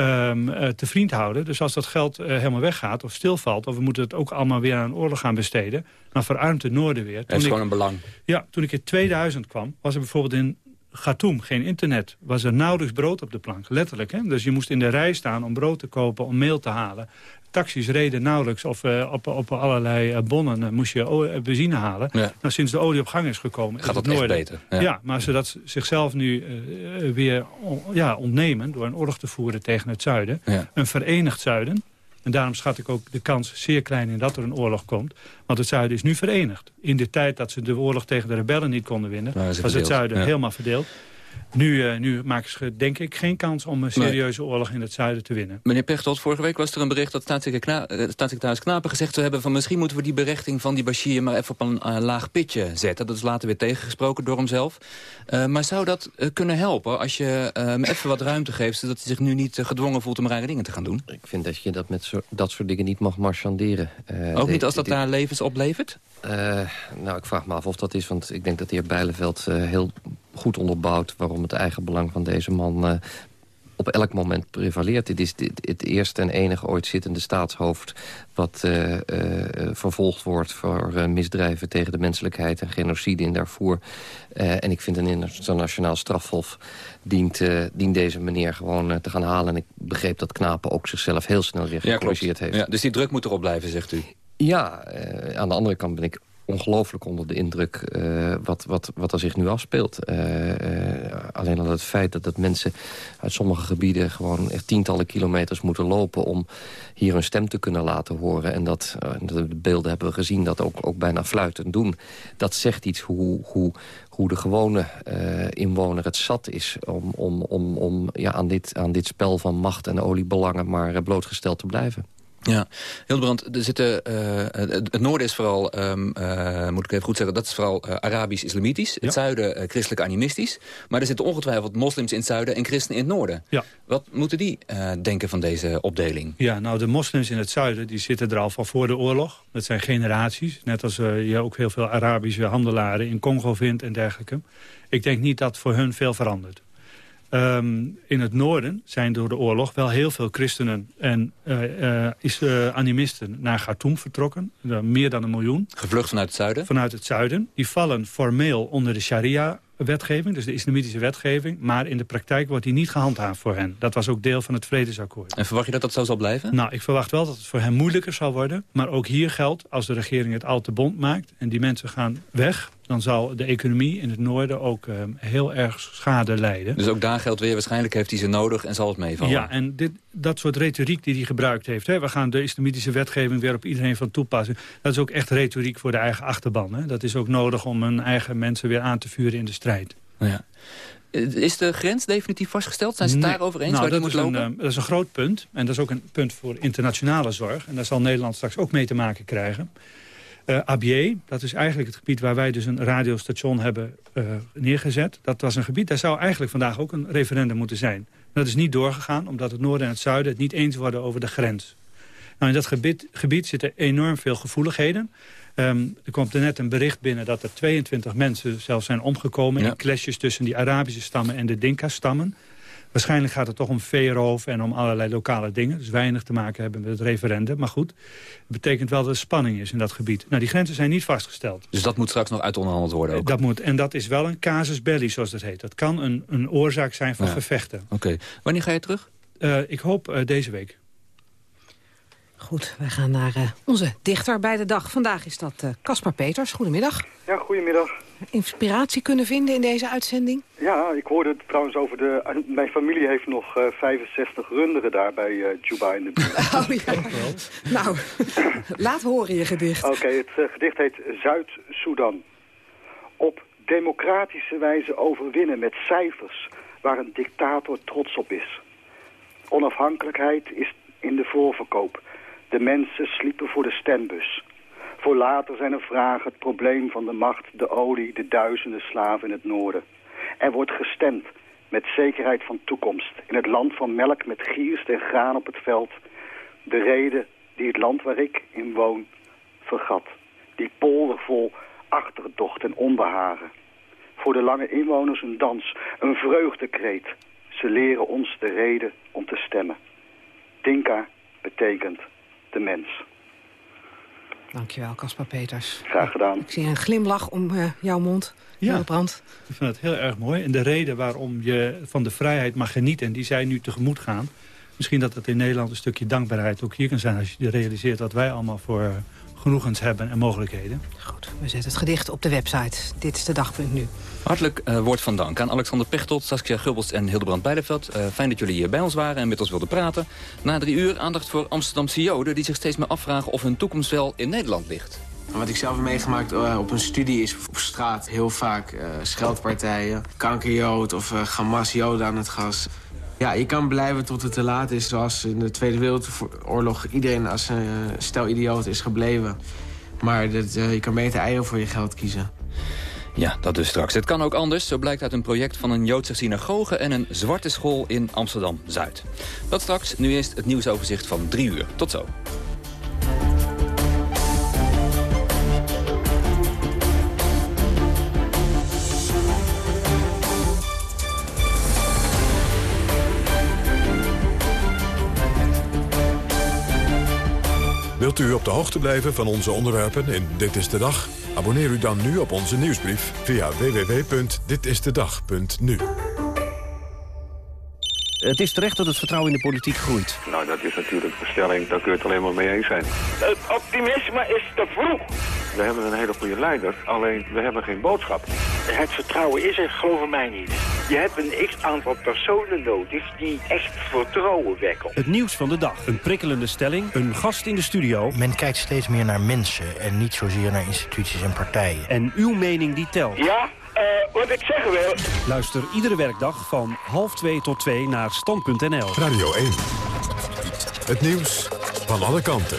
S12: um, uh, te vriend houden. Dus als dat geld uh, helemaal weggaat of stilvalt... of we moeten het ook allemaal weer aan oorlog gaan besteden... dan verarmt het noorden weer.
S8: Het is gewoon een belang.
S12: Ja, toen ik in 2000 kwam, was er bijvoorbeeld in Khartoum, geen internet, was er nauwelijks brood op de plank. Letterlijk. Hè? Dus je moest in de rij staan om brood te kopen, om meel te halen. Taxis reden nauwelijks of uh, op, op allerlei uh, bonnen uh, moest je benzine halen. Ja. Nou, sinds de olie op gang is gekomen...
S8: Gaat
S12: dat
S8: echt beter.
S12: Ja. ja. maar ze dat zichzelf nu weer on, ja, ontnemen... door een oorlog te voeren tegen het zuiden. Ja. Een verenigd zuiden en daarom schat ik ook de kans zeer klein in dat er een oorlog komt. Want het zuiden is nu verenigd. In de tijd dat ze de oorlog tegen de rebellen niet konden winnen... was het zuiden helemaal verdeeld. Nu, uh, nu maken ze denk ik geen kans om een serieuze oorlog in het zuiden te winnen.
S8: Meneer Pechtold, vorige week was er een bericht dat staatssecretaris Knapen gezegd zou hebben... van misschien moeten we die berechting van die Bashir maar even op een uh, laag pitje zetten. Dat is later weer tegengesproken door hemzelf. Uh, maar zou dat kunnen helpen als je hem even wat ruimte geeft... zodat hij zich nu niet gedwongen voelt om rare dingen te gaan doen?
S10: Ik vind dat je dat met zo, dat soort dingen niet mag marchanderen.
S8: Ook niet als dat daar levens oplevert?
S10: nou, ik vraag me af of dat is, want ik denk dat de heer Bijleveld heel goed onderbouwd waarom het eigen belang van deze man uh, op elk moment prevaleert. Dit is dit, het eerste en enige ooit zittende staatshoofd... wat uh, uh, vervolgd wordt voor misdrijven tegen de menselijkheid... en genocide in Darfur. en ik vind een internationaal strafhof dient, dient deze meneer gewoon te gaan halen. En ik begreep dat Knapen ook zichzelf heel snel weer gecorrigeerd heeft.
S8: Ja, dus die druk moet erop blijven, zegt u?
S10: Ja, aan de andere kant ben ik ongelooflijk onder de indruk uh, wat, wat, wat er zich nu afspeelt. Uh, uh, alleen al het feit dat, dat mensen uit sommige gebieden... gewoon echt tientallen kilometers moeten lopen... om hier hun stem te kunnen laten horen. En dat, de beelden hebben we gezien, dat ook, ook bijna fluitend doen. Dat zegt iets hoe, hoe, hoe de gewone inwoner het zat is... om, om, om, om ja, aan, dit, aan dit spel van macht en oliebelangen maar blootgesteld te blijven.
S8: Ja, Hildebrand, er zitten, uh, het, noorden is vooral, um, uh, moet ik even goed zeggen... dat is vooral Arabisch-islamitisch. Het zuiden christelijk animistisch. Maar er zitten ongetwijfeld moslims in het zuiden en christenen in het noorden.
S12: Ja.
S8: Wat moeten die denken van deze opdeling?
S12: Ja, nou, de moslims in het zuiden die zitten er al van voor de oorlog. Dat zijn generaties. Net als je ook heel veel Arabische handelaren in Congo vindt en dergelijke. Ik denk niet dat voor hun veel verandert. Um, in het noorden zijn door de oorlog wel heel veel christenen en uh, uh, is, uh, animisten naar Khartoum vertrokken. meer dan een miljoen.
S8: Gevlucht vanuit het zuiden?
S12: Vanuit het zuiden. Die vallen formeel onder de sharia wetgeving, dus de islamitische wetgeving. Maar in de praktijk wordt die niet gehandhaafd voor hen. Dat was ook deel van het vredesakkoord.
S8: En verwacht je dat dat zo zal blijven?
S12: Nou, ik verwacht wel dat het voor hen moeilijker zal worden. Maar ook hier geldt, als de regering het al te bond maakt... en die mensen gaan weg, dan zal de economie in het noorden ook uh, heel erg schade lijden.
S8: Dus ook daar geldt weer, waarschijnlijk heeft hij ze nodig en zal het meevallen.
S12: Ja, en dit, dat soort retoriek die hij gebruikt heeft. Hè, we gaan de islamitische wetgeving weer op iedereen van toepassen. Dat is ook echt retoriek voor de eigen achterban. Hè. Dat is ook nodig om hun eigen mensen weer aan te vuren in de strijd.
S8: Ja. Is de grens definitief vastgesteld? Zijn ze het daarover eens
S12: nou,
S8: waar die moet lopen?
S12: Een, uh, dat is een groot punt. En dat is ook een punt voor internationale zorg. En daar zal Nederland straks ook mee te maken krijgen. Uh, Abier, dat is eigenlijk het gebied waar wij dus een radiostation hebben uh, neergezet. Dat was een gebied, daar zou eigenlijk vandaag ook een referendum moeten zijn. Dat is niet doorgegaan, omdat het noorden en het zuiden het niet eens worden over de grens. Nou, in dat gebied, gebied zitten enorm veel gevoeligheden. Um, er komt er net een bericht binnen dat er 22 mensen zelfs zijn omgekomen... in clashes tussen die Arabische stammen en de Dinka-stammen. Waarschijnlijk gaat het toch om veerroof en om allerlei lokale dingen. Dus weinig te maken hebben met het referendum. Maar goed, het betekent wel dat er spanning is in dat gebied. Nou, die grenzen zijn niet vastgesteld.
S8: Dus dat moet straks nog uitonderhandeld worden ook?
S12: Dat moet. En dat is wel een casus belli, zoals dat heet. Dat kan een, een oorzaak zijn van ja. gevechten.
S8: Oké. Wanneer ga je terug?
S12: Uh, ik hoop uh, deze week.
S9: Goed, wij gaan naar uh, onze dichter bij de dag. Vandaag is dat Caspar Peters. Goedemiddag.
S19: Ja, goedemiddag.
S9: Inspiratie kunnen vinden in deze uitzending?
S19: Ja, ik hoorde het trouwens over de... Mijn familie heeft nog uh, 65 runderen daar bij uh, Juba in de buurt.
S9: Oh ja. nou, laat horen je gedicht.
S19: Oké, okay, het uh, gedicht heet Zuid-Soedan. Op democratische wijze overwinnen met cijfers waar een dictator trots op is. Onafhankelijkheid is in de voorverkoop. De mensen sliepen voor de stembus. Voor later zijn er vragen het probleem van de macht, de olie, de duizenden slaven in het noorden. Er wordt gestemd met zekerheid van toekomst. In het land van melk met gierst en graan op het veld. De reden die het land waar ik in woon vergat. Die polder vol achterdocht en onbehagen. Voor de lange inwoners een dans, een vreugdekreet. Ze leren ons de reden om te stemmen. Dinka betekent de mens.
S9: Dankjewel, Caspar Peters.
S19: Graag gedaan.
S9: Ik zie een glimlach om uh, jouw mond,
S12: ja,
S9: brand.
S12: Ik vind het heel erg mooi. En de reden waarom je van de vrijheid mag genieten... die zij nu tegemoet gaan... misschien dat het in Nederland een stukje dankbaarheid ook hier kan zijn... als je realiseert wat wij allemaal voor genoegens hebben en mogelijkheden.
S9: Goed, we zetten het gedicht op de website. Dit is de dagpunt nu.
S8: Hartelijk uh, woord van dank aan Alexander Pechtold, Saskia Gubbels en Hildebrand Beideveld. Uh, fijn dat jullie hier bij ons waren en met ons wilden praten. Na drie uur aandacht voor Amsterdamse Joden... die zich steeds meer afvragen of hun toekomst wel in Nederland ligt.
S20: Wat ik zelf heb meegemaakt uh, op een studie is op straat heel vaak scheldpartijen. Kankerjood of Hamas-Joden aan het gas. Ja, je kan blijven tot het te laat is, zoals in de Tweede Wereldoorlog... iedereen als een stel idioot is gebleven. Maar dat, je kan beter eieren voor je geld kiezen.
S8: Ja, dat dus straks. Het kan ook anders. Zo blijkt uit een project van een Joodse synagoge... en een zwarte school in Amsterdam-Zuid. Dat straks. Nu eerst het nieuwsoverzicht van drie uur. Tot zo.
S1: Wilt u op de hoogte blijven van onze onderwerpen in Dit is de Dag? Abonneer u dan nu op onze nieuwsbrief via www.ditistedag.nu.
S21: Het is terecht dat het vertrouwen in de politiek groeit.
S22: Nou, dat is natuurlijk een stelling, daar kun je het alleen maar mee eens zijn.
S23: Het optimisme is te vroeg.
S22: We hebben een hele goede leider, alleen we hebben geen boodschap.
S23: Het vertrouwen is er, geloof mij niet. Je hebt een x-aantal personen nodig die echt vertrouwen wekken.
S21: Het nieuws van de dag. Een prikkelende stelling, een gast in de studio.
S24: Men kijkt steeds meer naar mensen en niet zozeer naar instituties en partijen.
S21: En uw mening die telt.
S23: Ja, uh, wat ik zeggen wil...
S21: Luister iedere werkdag van half twee tot twee naar stand.nl.
S1: Radio 1. Het nieuws van alle kanten.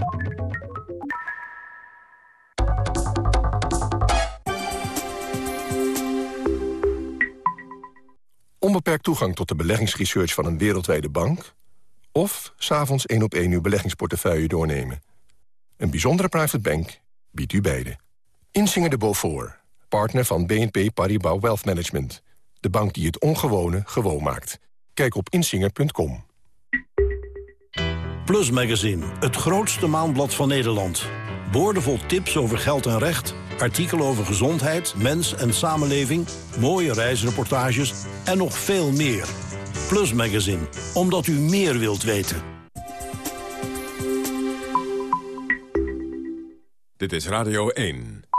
S25: Onbeperkt toegang tot de beleggingsresearch van een wereldwijde bank... of s'avonds één op één uw beleggingsportefeuille doornemen. Een bijzondere private bank biedt u beide. Insinger de Beaufort, partner van BNP Paribas Wealth Management. De bank die het ongewone gewoon maakt. Kijk op insinger.com.
S26: Plus Magazine, het grootste maandblad van Nederland. Boordevol tips over geld en recht, artikelen over gezondheid, mens en samenleving... mooie reisreportages en nog veel meer. Plus Magazine, omdat u meer wilt weten.
S1: Dit is Radio 1.